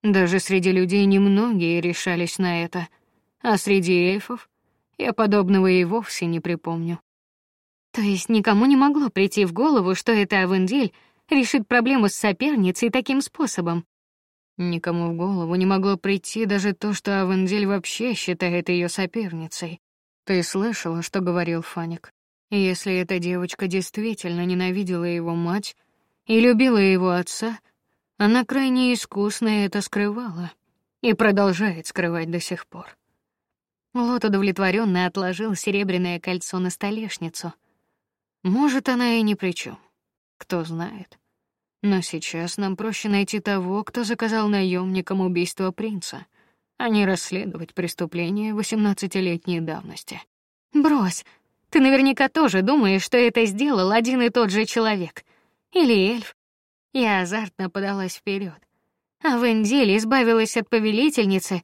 Даже среди людей немногие решались на это, а среди эльфов я подобного и вовсе не припомню. То есть никому не могло прийти в голову, что это Авендель решит проблему с соперницей таким способом. Никому в голову не могло прийти даже то, что Авендель вообще считает ее соперницей. Ты слышала, что говорил Фаник? Если эта девочка действительно ненавидела его мать и любила его отца, она крайне искусно это скрывала и продолжает скрывать до сих пор. Лот удовлетворенно отложил серебряное кольцо на столешницу. Может, она и ни при чем. Кто знает. Но сейчас нам проще найти того, кто заказал наемникам убийство принца, а не расследовать преступление восемнадцатилетней давности. Брось. Ты наверняка тоже думаешь, что это сделал один и тот же человек. Или эльф. Я азартно подалась вперед. А Вендель избавилась от повелительницы,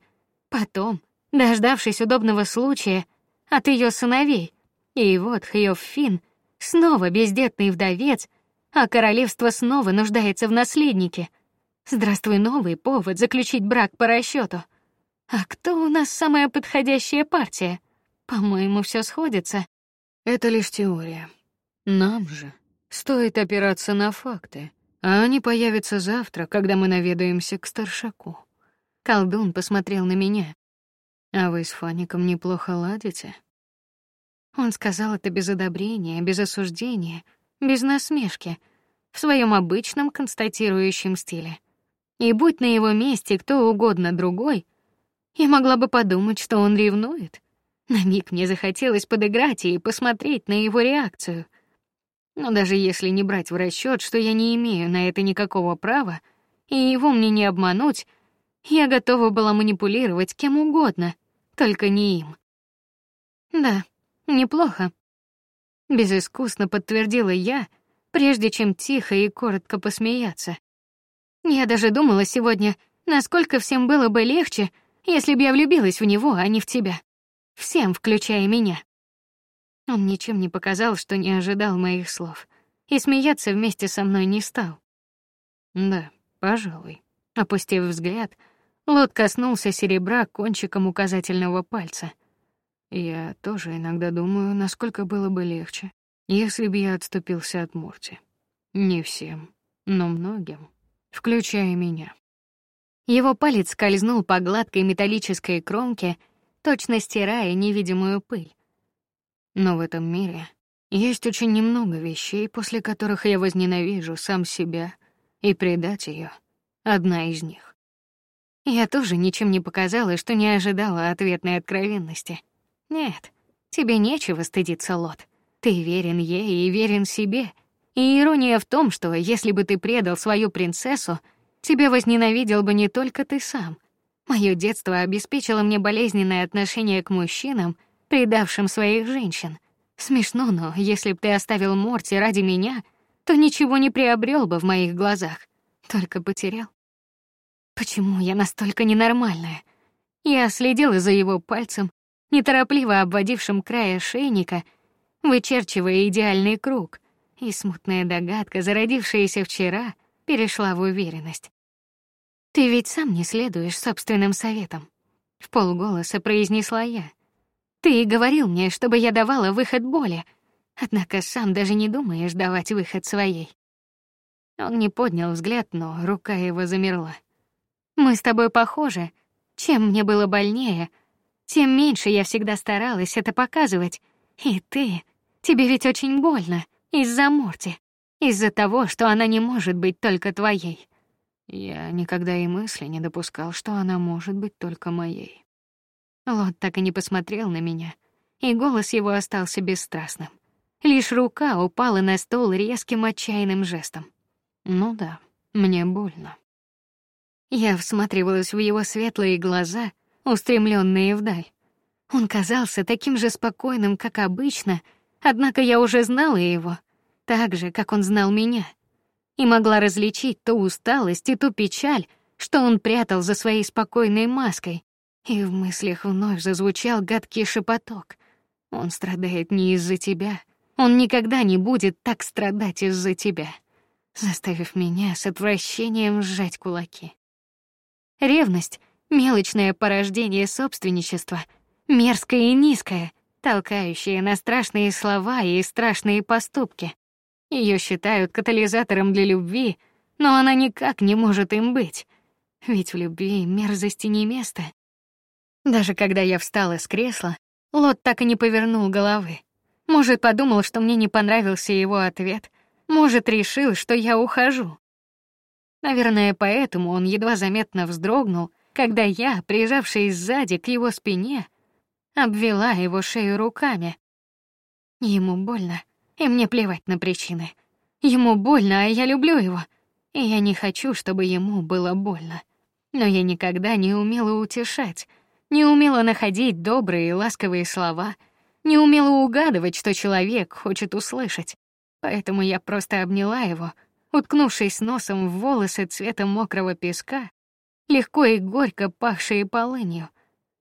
потом, дождавшись удобного случая, от ее сыновей. И вот Хьёв снова бездетный вдовец, а королевство снова нуждается в наследнике. Здравствуй, новый повод заключить брак по расчету. А кто у нас самая подходящая партия? По-моему, все сходится. Это лишь теория. Нам же стоит опираться на факты, а они появятся завтра, когда мы наведаемся к старшаку. Колдун посмотрел на меня. А вы с Фаником неплохо ладите. Он сказал это без одобрения, без осуждения, без насмешки, в своем обычном констатирующем стиле. И будь на его месте кто угодно другой, я могла бы подумать, что он ревнует. На миг мне захотелось подыграть и посмотреть на его реакцию. Но даже если не брать в расчет, что я не имею на это никакого права, и его мне не обмануть, я готова была манипулировать кем угодно, только не им. Да, неплохо, безыскусно подтвердила я, прежде чем тихо и коротко посмеяться. Я даже думала сегодня, насколько всем было бы легче, если бы я влюбилась в него, а не в тебя. Всем, включая меня. Он ничем не показал, что не ожидал моих слов, и смеяться вместе со мной не стал. Да, пожалуй. Опустив взгляд, Лот коснулся серебра кончиком указательного пальца — я тоже иногда думаю, насколько было бы легче, если бы я отступился от Морти. Не всем, но многим, включая меня. Его палец скользнул по гладкой металлической кромке, точно стирая невидимую пыль. Но в этом мире есть очень немного вещей, после которых я возненавижу сам себя и предать ее. Одна из них. Я тоже ничем не показала, что не ожидала ответной откровенности. Нет, тебе нечего стыдиться, Лот. Ты верен ей и верен себе. И ирония в том, что если бы ты предал свою принцессу, тебя возненавидел бы не только ты сам. Мое детство обеспечило мне болезненное отношение к мужчинам, предавшим своих женщин. Смешно, но если б ты оставил Морти ради меня, то ничего не приобрел бы в моих глазах, только потерял. Почему я настолько ненормальная? Я следила за его пальцем, неторопливо обводившим край ошейника, вычерчивая идеальный круг, и смутная догадка, зародившаяся вчера, перешла в уверенность. Ты ведь сам не следуешь собственным советам, в полголоса произнесла я. Ты и говорил мне, чтобы я давала выход боли, однако сам даже не думаешь давать выход своей. Он не поднял взгляд, но рука его замерла. Мы с тобой похожи. Чем мне было больнее, тем меньше я всегда старалась это показывать. И ты, тебе ведь очень больно из-за Морти, из-за того, что она не может быть только твоей. Я никогда и мысли не допускал, что она может быть только моей. Лот так и не посмотрел на меня, и голос его остался бесстрастным. Лишь рука упала на стол резким отчаянным жестом. Ну да, мне больно. Я всматривалась в его светлые глаза, устремленные вдаль. Он казался таким же спокойным, как обычно, однако я уже знала его, так же, как он знал меня, и могла различить ту усталость и ту печаль, что он прятал за своей спокойной маской. И в мыслях вновь зазвучал гадкий шепоток. Он страдает не из-за тебя. Он никогда не будет так страдать из-за тебя, заставив меня с отвращением сжать кулаки. Ревность мелочное порождение собственничества, мерзкое и низкое, толкающее на страшные слова и страшные поступки. Ее считают катализатором для любви, но она никак не может им быть. Ведь в любви мерзости не место. Даже когда я встала с кресла, Лот так и не повернул головы. Может, подумал, что мне не понравился его ответ, может, решил, что я ухожу. Наверное, поэтому он едва заметно вздрогнул, когда я, прижавшись сзади к его спине, обвела его шею руками. Ему больно, и мне плевать на причины. Ему больно, а я люблю его, и я не хочу, чтобы ему было больно. Но я никогда не умела утешать, не умела находить добрые и ласковые слова, не умела угадывать, что человек хочет услышать. Поэтому я просто обняла его, уткнувшись носом в волосы цвета мокрого песка, легко и горько пахшие полынью,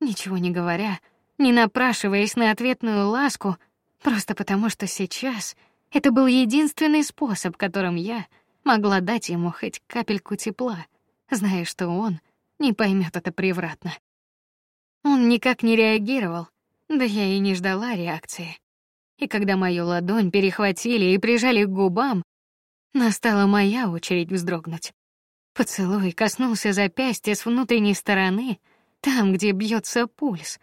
ничего не говоря, не напрашиваясь на ответную ласку, просто потому что сейчас это был единственный способ, которым я могла дать ему хоть капельку тепла, зная, что он не поймет это превратно. Он никак не реагировал, да я и не ждала реакции. И когда мою ладонь перехватили и прижали к губам, настала моя очередь вздрогнуть. Поцелуй коснулся запястья с внутренней стороны, там, где бьется пульс.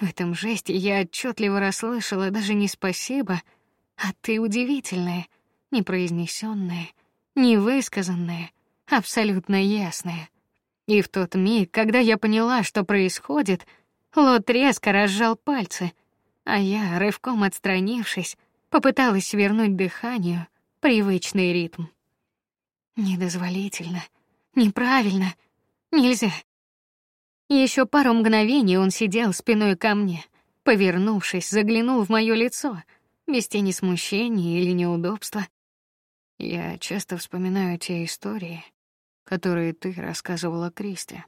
В этом жесте я отчетливо расслышала даже не спасибо, а ты удивительная, непроизнесенная, невысказанная, абсолютно ясная. И в тот миг, когда я поняла, что происходит, Лот резко разжал пальцы, а я, рывком отстранившись, попыталась вернуть дыханию привычный ритм. Недозволительно, неправильно, нельзя. Еще пару мгновений он сидел спиной ко мне, повернувшись, заглянул в моё лицо, без тени смущения или неудобства. Я часто вспоминаю те истории, которые ты рассказывала Кристи.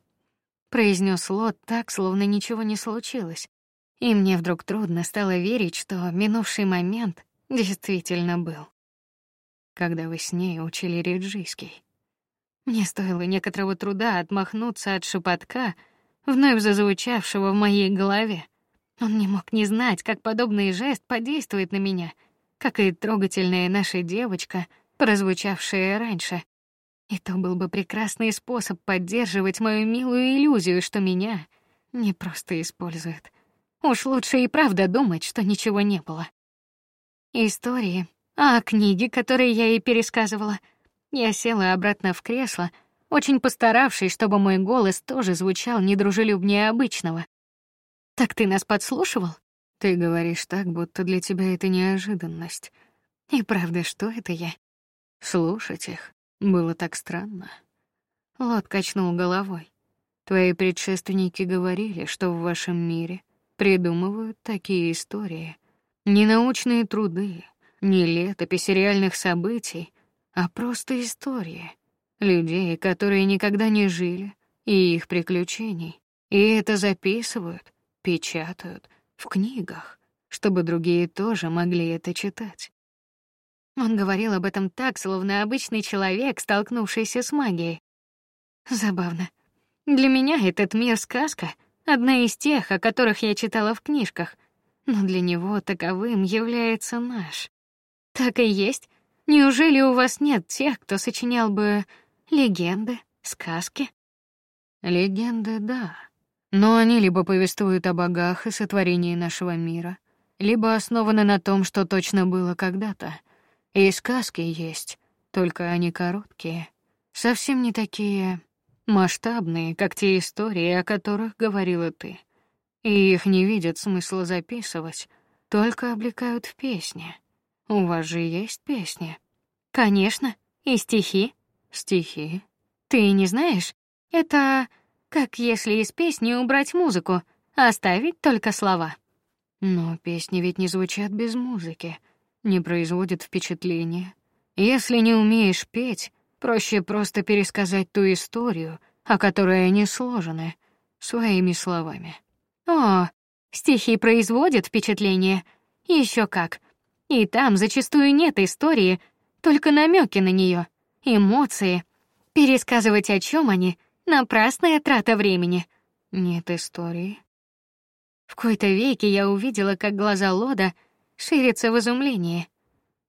Произнес Лот так, словно ничего не случилось, и мне вдруг трудно стало верить, что минувший момент действительно был когда вы с ней учили реджийский. Мне стоило некоторого труда отмахнуться от шепотка, вновь зазвучавшего в моей голове. Он не мог не знать, как подобный жест подействует на меня, как и трогательная наша девочка, прозвучавшая раньше. И то был бы прекрасный способ поддерживать мою милую иллюзию, что меня не просто используют. Уж лучше и правда думать, что ничего не было. Истории, а книги, которые я ей пересказывала. Я села обратно в кресло, очень постаравшись, чтобы мой голос тоже звучал недружелюбнее обычного. Так ты нас подслушивал? Ты говоришь так, будто для тебя это неожиданность. И правда, что это я? Слушать их было так странно. Лот качнул головой. Твои предшественники говорили, что в вашем мире придумывают такие истории, ненаучные труды, не летописи реальных событий, а просто истории людей, которые никогда не жили, и их приключений. И это записывают, печатают в книгах, чтобы другие тоже могли это читать. Он говорил об этом так, словно обычный человек, столкнувшийся с магией. Забавно. Для меня этот мир сказка, одна из тех, о которых я читала в книжках, но для него таковым является наш. Так и есть. Неужели у вас нет тех, кто сочинял бы легенды, сказки? Легенды, да. Но они либо повествуют о богах и сотворении нашего мира, либо основаны на том, что точно было когда-то. И сказки есть, только они короткие, совсем не такие масштабные, как те истории, о которых говорила ты. и их не видят смысла записывать, только облекают в песни. У вас же есть песни? Конечно, и стихи. Стихи. Ты не знаешь? Это как если из песни убрать музыку, а оставить только слова. Но песни ведь не звучат без музыки, не производят впечатления. Если не умеешь петь, проще просто пересказать ту историю, о которой они сложены, своими словами. О, стихи производят впечатление. Еще как. И там зачастую нет истории, только намеки на нее, эмоции. Пересказывать о чем они напрасная трата времени. Нет истории. В какой-то веке я увидела, как глаза Лода ширятся в изумлении,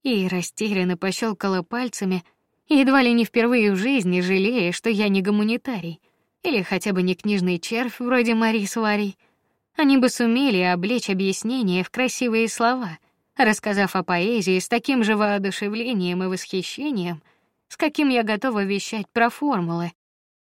и растерянно пощелкала пальцами, едва ли не впервые в жизни жалея, что я не гуманитарий или хотя бы не книжный червь вроде Мари Сварей. Они бы сумели облечь объяснение в красивые слова, рассказав о поэзии с таким же воодушевлением и восхищением, с каким я готова вещать про формулы.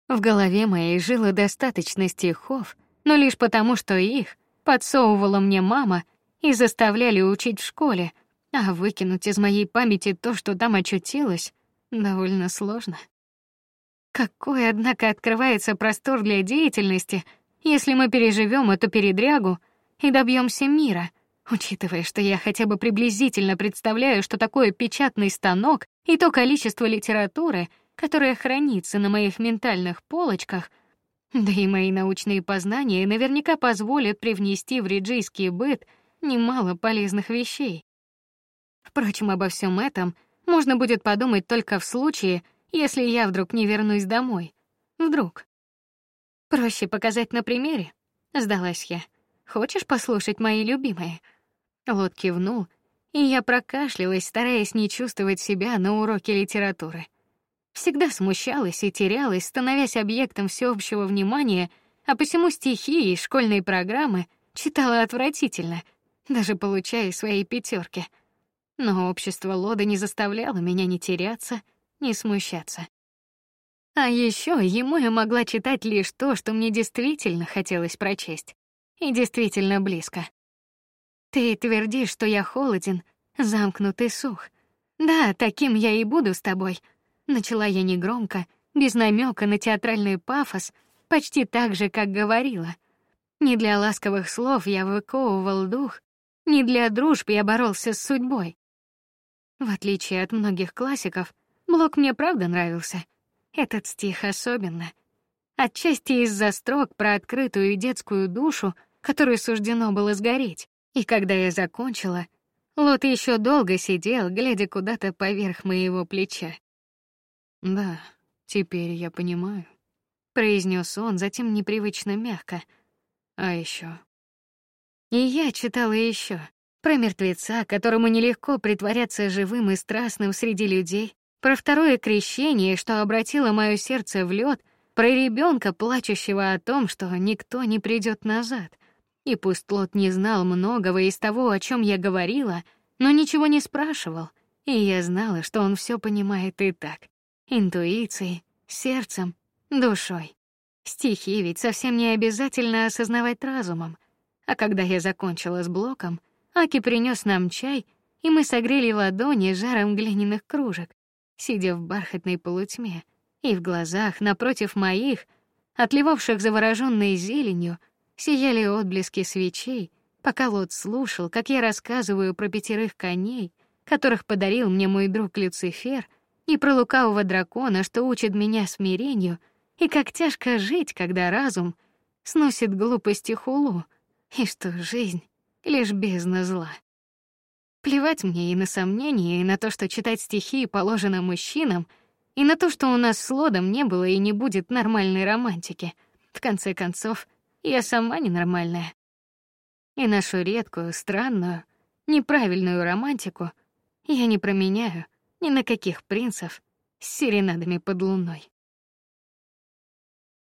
В голове моей жило достаточно стихов, но лишь потому, что их подсовывала мне мама и заставляли учить в школе, а выкинуть из моей памяти то, что там очутилось, довольно сложно. Какой, однако, открывается простор для деятельности, если мы переживем эту передрягу и добьемся мира, учитывая, что я хотя бы приблизительно представляю, что такое печатный станок и то количество литературы, которое хранится на моих ментальных полочках, да и мои научные познания наверняка позволят привнести в риджийский быт немало полезных вещей. Впрочем, обо всем этом можно будет подумать только в случае, если я вдруг не вернусь домой. Вдруг. Проще показать на примере, сдалась я. Хочешь послушать мои любимые? Лот кивнул, и я прокашлялась, стараясь не чувствовать себя на уроке литературы. Всегда смущалась и терялась, становясь объектом всеобщего внимания, а посему стихи и школьные программы читала отвратительно, даже получая свои пятерки. Но общество Лода не заставляло меня ни теряться, ни смущаться. А еще ему я могла читать лишь то, что мне действительно хотелось прочесть, и действительно близко. Ты твердишь, что я холоден, замкнут и сух. Да, таким я и буду с тобой. Начала я негромко, без намека на театральный пафос, почти так же, как говорила. Не для ласковых слов я выковывал дух, не для дружбы я боролся с судьбой. В отличие от многих классиков, Блок мне правда нравился. Этот стих особенно. Отчасти из-за строк про открытую детскую душу, которой суждено было сгореть. И когда я закончила, Лот еще долго сидел, глядя куда-то поверх моего плеча. Да, теперь я понимаю, произнес он, затем непривычно мягко. А еще. И я читала еще про мертвеца, которому нелегко притворяться живым и страстным среди людей, про второе крещение, что обратило мое сердце в лед, про ребенка, плачущего о том, что никто не придет назад. И пусть Лот не знал многого из того, о чем я говорила, но ничего не спрашивал, и я знала, что он все понимает и так, интуицией, сердцем, душой. Стихи ведь совсем не обязательно осознавать разумом. А когда я закончила с блоком, Аки принес нам чай, и мы согрели ладони жаром глиняных кружек сидя в бархатной полутьме, и в глазах напротив моих, отливавших завороженной зеленью, сияли отблески свечей, пока Лот слушал, как я рассказываю про пятерых коней, которых подарил мне мой друг Люцифер, и про лукавого дракона, что учит меня смирению, и как тяжко жить, когда разум сносит глупости хулу, и что жизнь лишь бездна зла. Плевать мне и на сомнения, и на то, что читать стихи положено мужчинам, и на то, что у нас с Лодом не было и не будет нормальной романтики. В конце концов, я сама ненормальная. И нашу редкую, странную, неправильную романтику я не променяю ни на каких принцев с серенадами под луной.